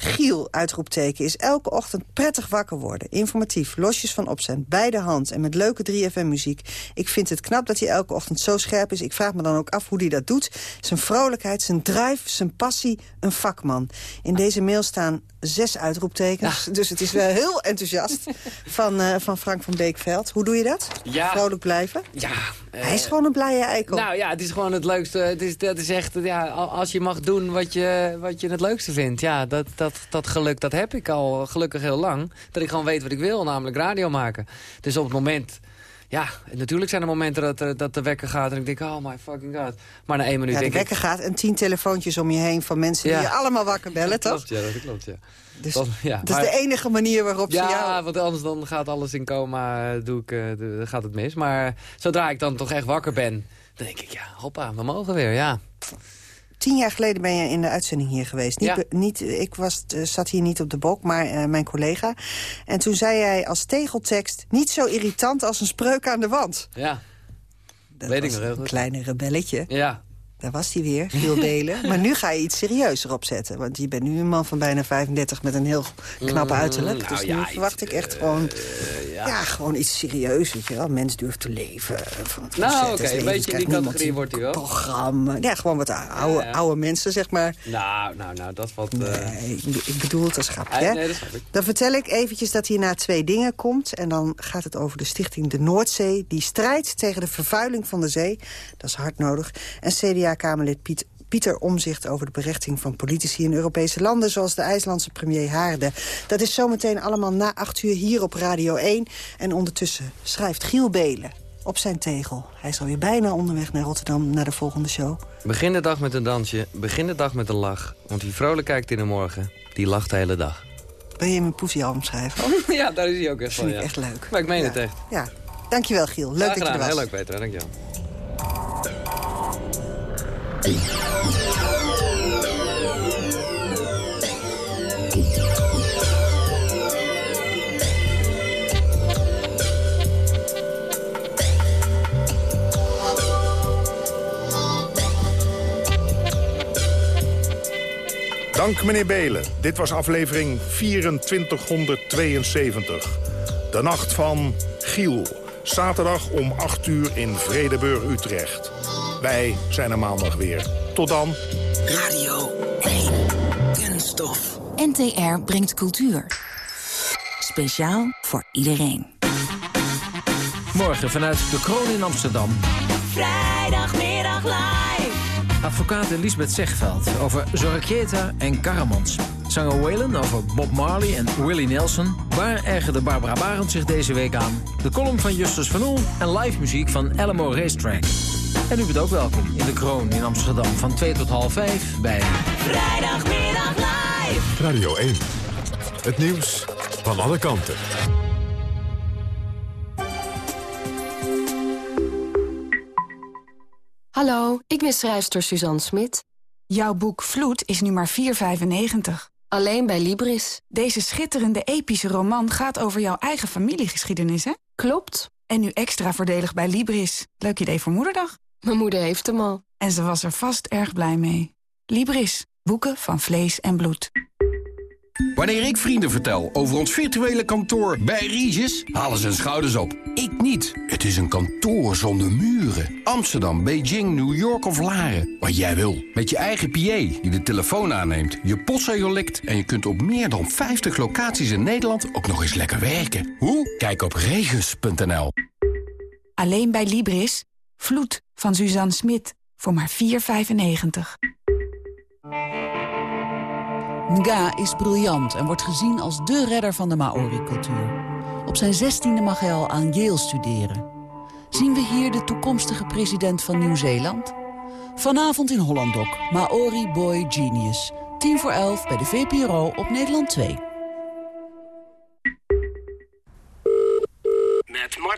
Giel, uitroepteken, is elke ochtend prettig wakker worden. Informatief, losjes van opzet, bij de hand en met leuke 3FM-muziek. Ik vind het knap dat hij elke ochtend zo scherp is. Ik vraag me dan ook af hoe hij dat doet. Zijn vrolijkheid, zijn drive, zijn passie, een vakman. In deze mail staan zes uitroeptekens, dus het is wel heel enthousiast van, eh, van Frank van Beekveld. Hoe doe je dat? Ja. Vrolijk blijven? Ja. Hij is gewoon een blije eikel. Nou ja, het is gewoon het leukste. Het is, dat is echt, ja, al- als je mag doen wat je, wat je het leukste vindt. Ja, dat, dat, dat geluk, dat heb ik al gelukkig heel lang. Dat ik gewoon weet wat ik wil, namelijk radio maken. Dus op het moment... Ja, natuurlijk zijn er momenten dat, er- dat de wekker gaat en ik denk, oh my fucking god. Maar na één minuut Ja, de denk wekker ik... gaat en tien telefoontjes om je heen van mensen Ja. die je allemaal wakker bellen, toch? Klopt, ja, dat klopt, ja. Dus Dat- ja, dat is de enige manier waarop ze Ja, want anders dan gaat alles in coma, eh, doe ik, eh, de- gaat het mis. Maar zodra ik dan toch echt wakker ben, dan denk ik, ja, hoppa, we mogen weer, ja. Tien jaar geleden ben je in de uitzending hier geweest. Niet, Ja. niet, ik was, eh, zat hier niet op de bok, maar eh, mijn collega. En toen zei jij als tegeltekst... niet zo irritant als een spreuk aan de wand. Ja, Dat weet ik was nog een kleine rebelletje. Ja, Daar was hij weer, Giel Belen. *laughs* maar nu ga je iets serieuzer opzetten. Want je bent nu een man van bijna 35 met een heel knap Mm, uiterlijk. nou dus ja, nu verwacht ik echt gewoon... ja. Ja, gewoon iets serieus, weet je wel. Mens durft te leven. Nou, oké, des een beetje in die categorie wordt hij wel. Programma. Ja, gewoon wat oude, Ja, oude mensen, zeg maar. Nou, nou, nou, dat valt... eh, Nee, ik bedoel- ik bedoel het als grapje. Ah, hè? nee. Dan vertel ik eventjes dat hierna twee dingen komt. En dan gaat het over de stichting De Noordzee. Die strijdt tegen de vervuiling van de zee. Dat is hard nodig. En CDA-Kamerlid Piet, Pieter Omzicht over de berechting van politici in Europese landen... zoals de IJslandse premier Haarde. Dat is zometeen allemaal na acht uur hier op Radio 1. En ondertussen schrijft Giel Belen op zijn tegel. Hij is alweer bijna onderweg naar Rotterdam, naar de volgende show. Begin de dag met een dansje, begin de dag met een lach. Want wie vrolijk kijkt in de morgen, die lacht de hele dag. Ben je mijn poesiealbum schrijven? *laughs* ja, daar is hij ook echt van, Vind ik ja. echt leuk. Maar ik meen Ja. het echt. Ja, dankjewel Giel. Leuk dat je er was. Heel leuk, Peter. Dankjewel. Dank meneer Belen. Dit was aflevering 2472. De nacht van Giel. Zaterdag om 8 uur in Vredeburg, Utrecht. Wij zijn er maandag weer. Tot dan. Radio 1. Kunststof. NTR brengt cultuur. Speciaal voor iedereen. Morgen vanuit de Kroon in Amsterdam. Vrijdagmiddag live. Advocaat Elisabeth Zegveld over Zorrekieta en Karamans. Zanger Waylon over Bob Marley en Willie Nelson. Waar ergerde Barbara Barend zich deze week aan? De column van Justus van Oel en live muziek van Alamo Racetrack. En u bent ook welkom in de Kroon in Amsterdam van 2 tot half 5 bij... Vrijdagmiddag live. Radio 1. Het nieuws van alle kanten. Hallo, ik ben schrijfster Suzanne Smit. Jouw boek Vloed is nu maar 4,95. Alleen bij Libris. Deze schitterende epische roman gaat over jouw eigen familiegeschiedenis, hè? Klopt. En nu extra voordelig bij Libris. Leuk idee voor moederdag. Mijn moeder heeft hem al. En ze was er vast erg blij mee. Libris. Boeken van vlees en bloed. Wanneer ik vrienden vertel over ons virtuele kantoor bij Regis, halen ze hun schouders op. Ik niet. Het is een kantoor zonder muren. Amsterdam, Beijing, New York of Laren. Wat jij wil. Met je eigen PA die de telefoon aanneemt, je postzegel likt... en je kunt op meer dan 50 locaties in Nederland ook nog eens lekker werken. Hoe? Kijk op regis.nl. Alleen bij Libris. Vloed van Suzanne Smit. Voor maar 4,95. Nga is briljant en wordt gezien als de redder van de Maori-cultuur. Op zijn zestiende mag hij al aan Yale studeren. Zien we hier de toekomstige president van Nieuw-Zeeland? Vanavond in Hollandok, Maori Boy Genius. 10 voor 11 bij de VPRO op Nederland 2.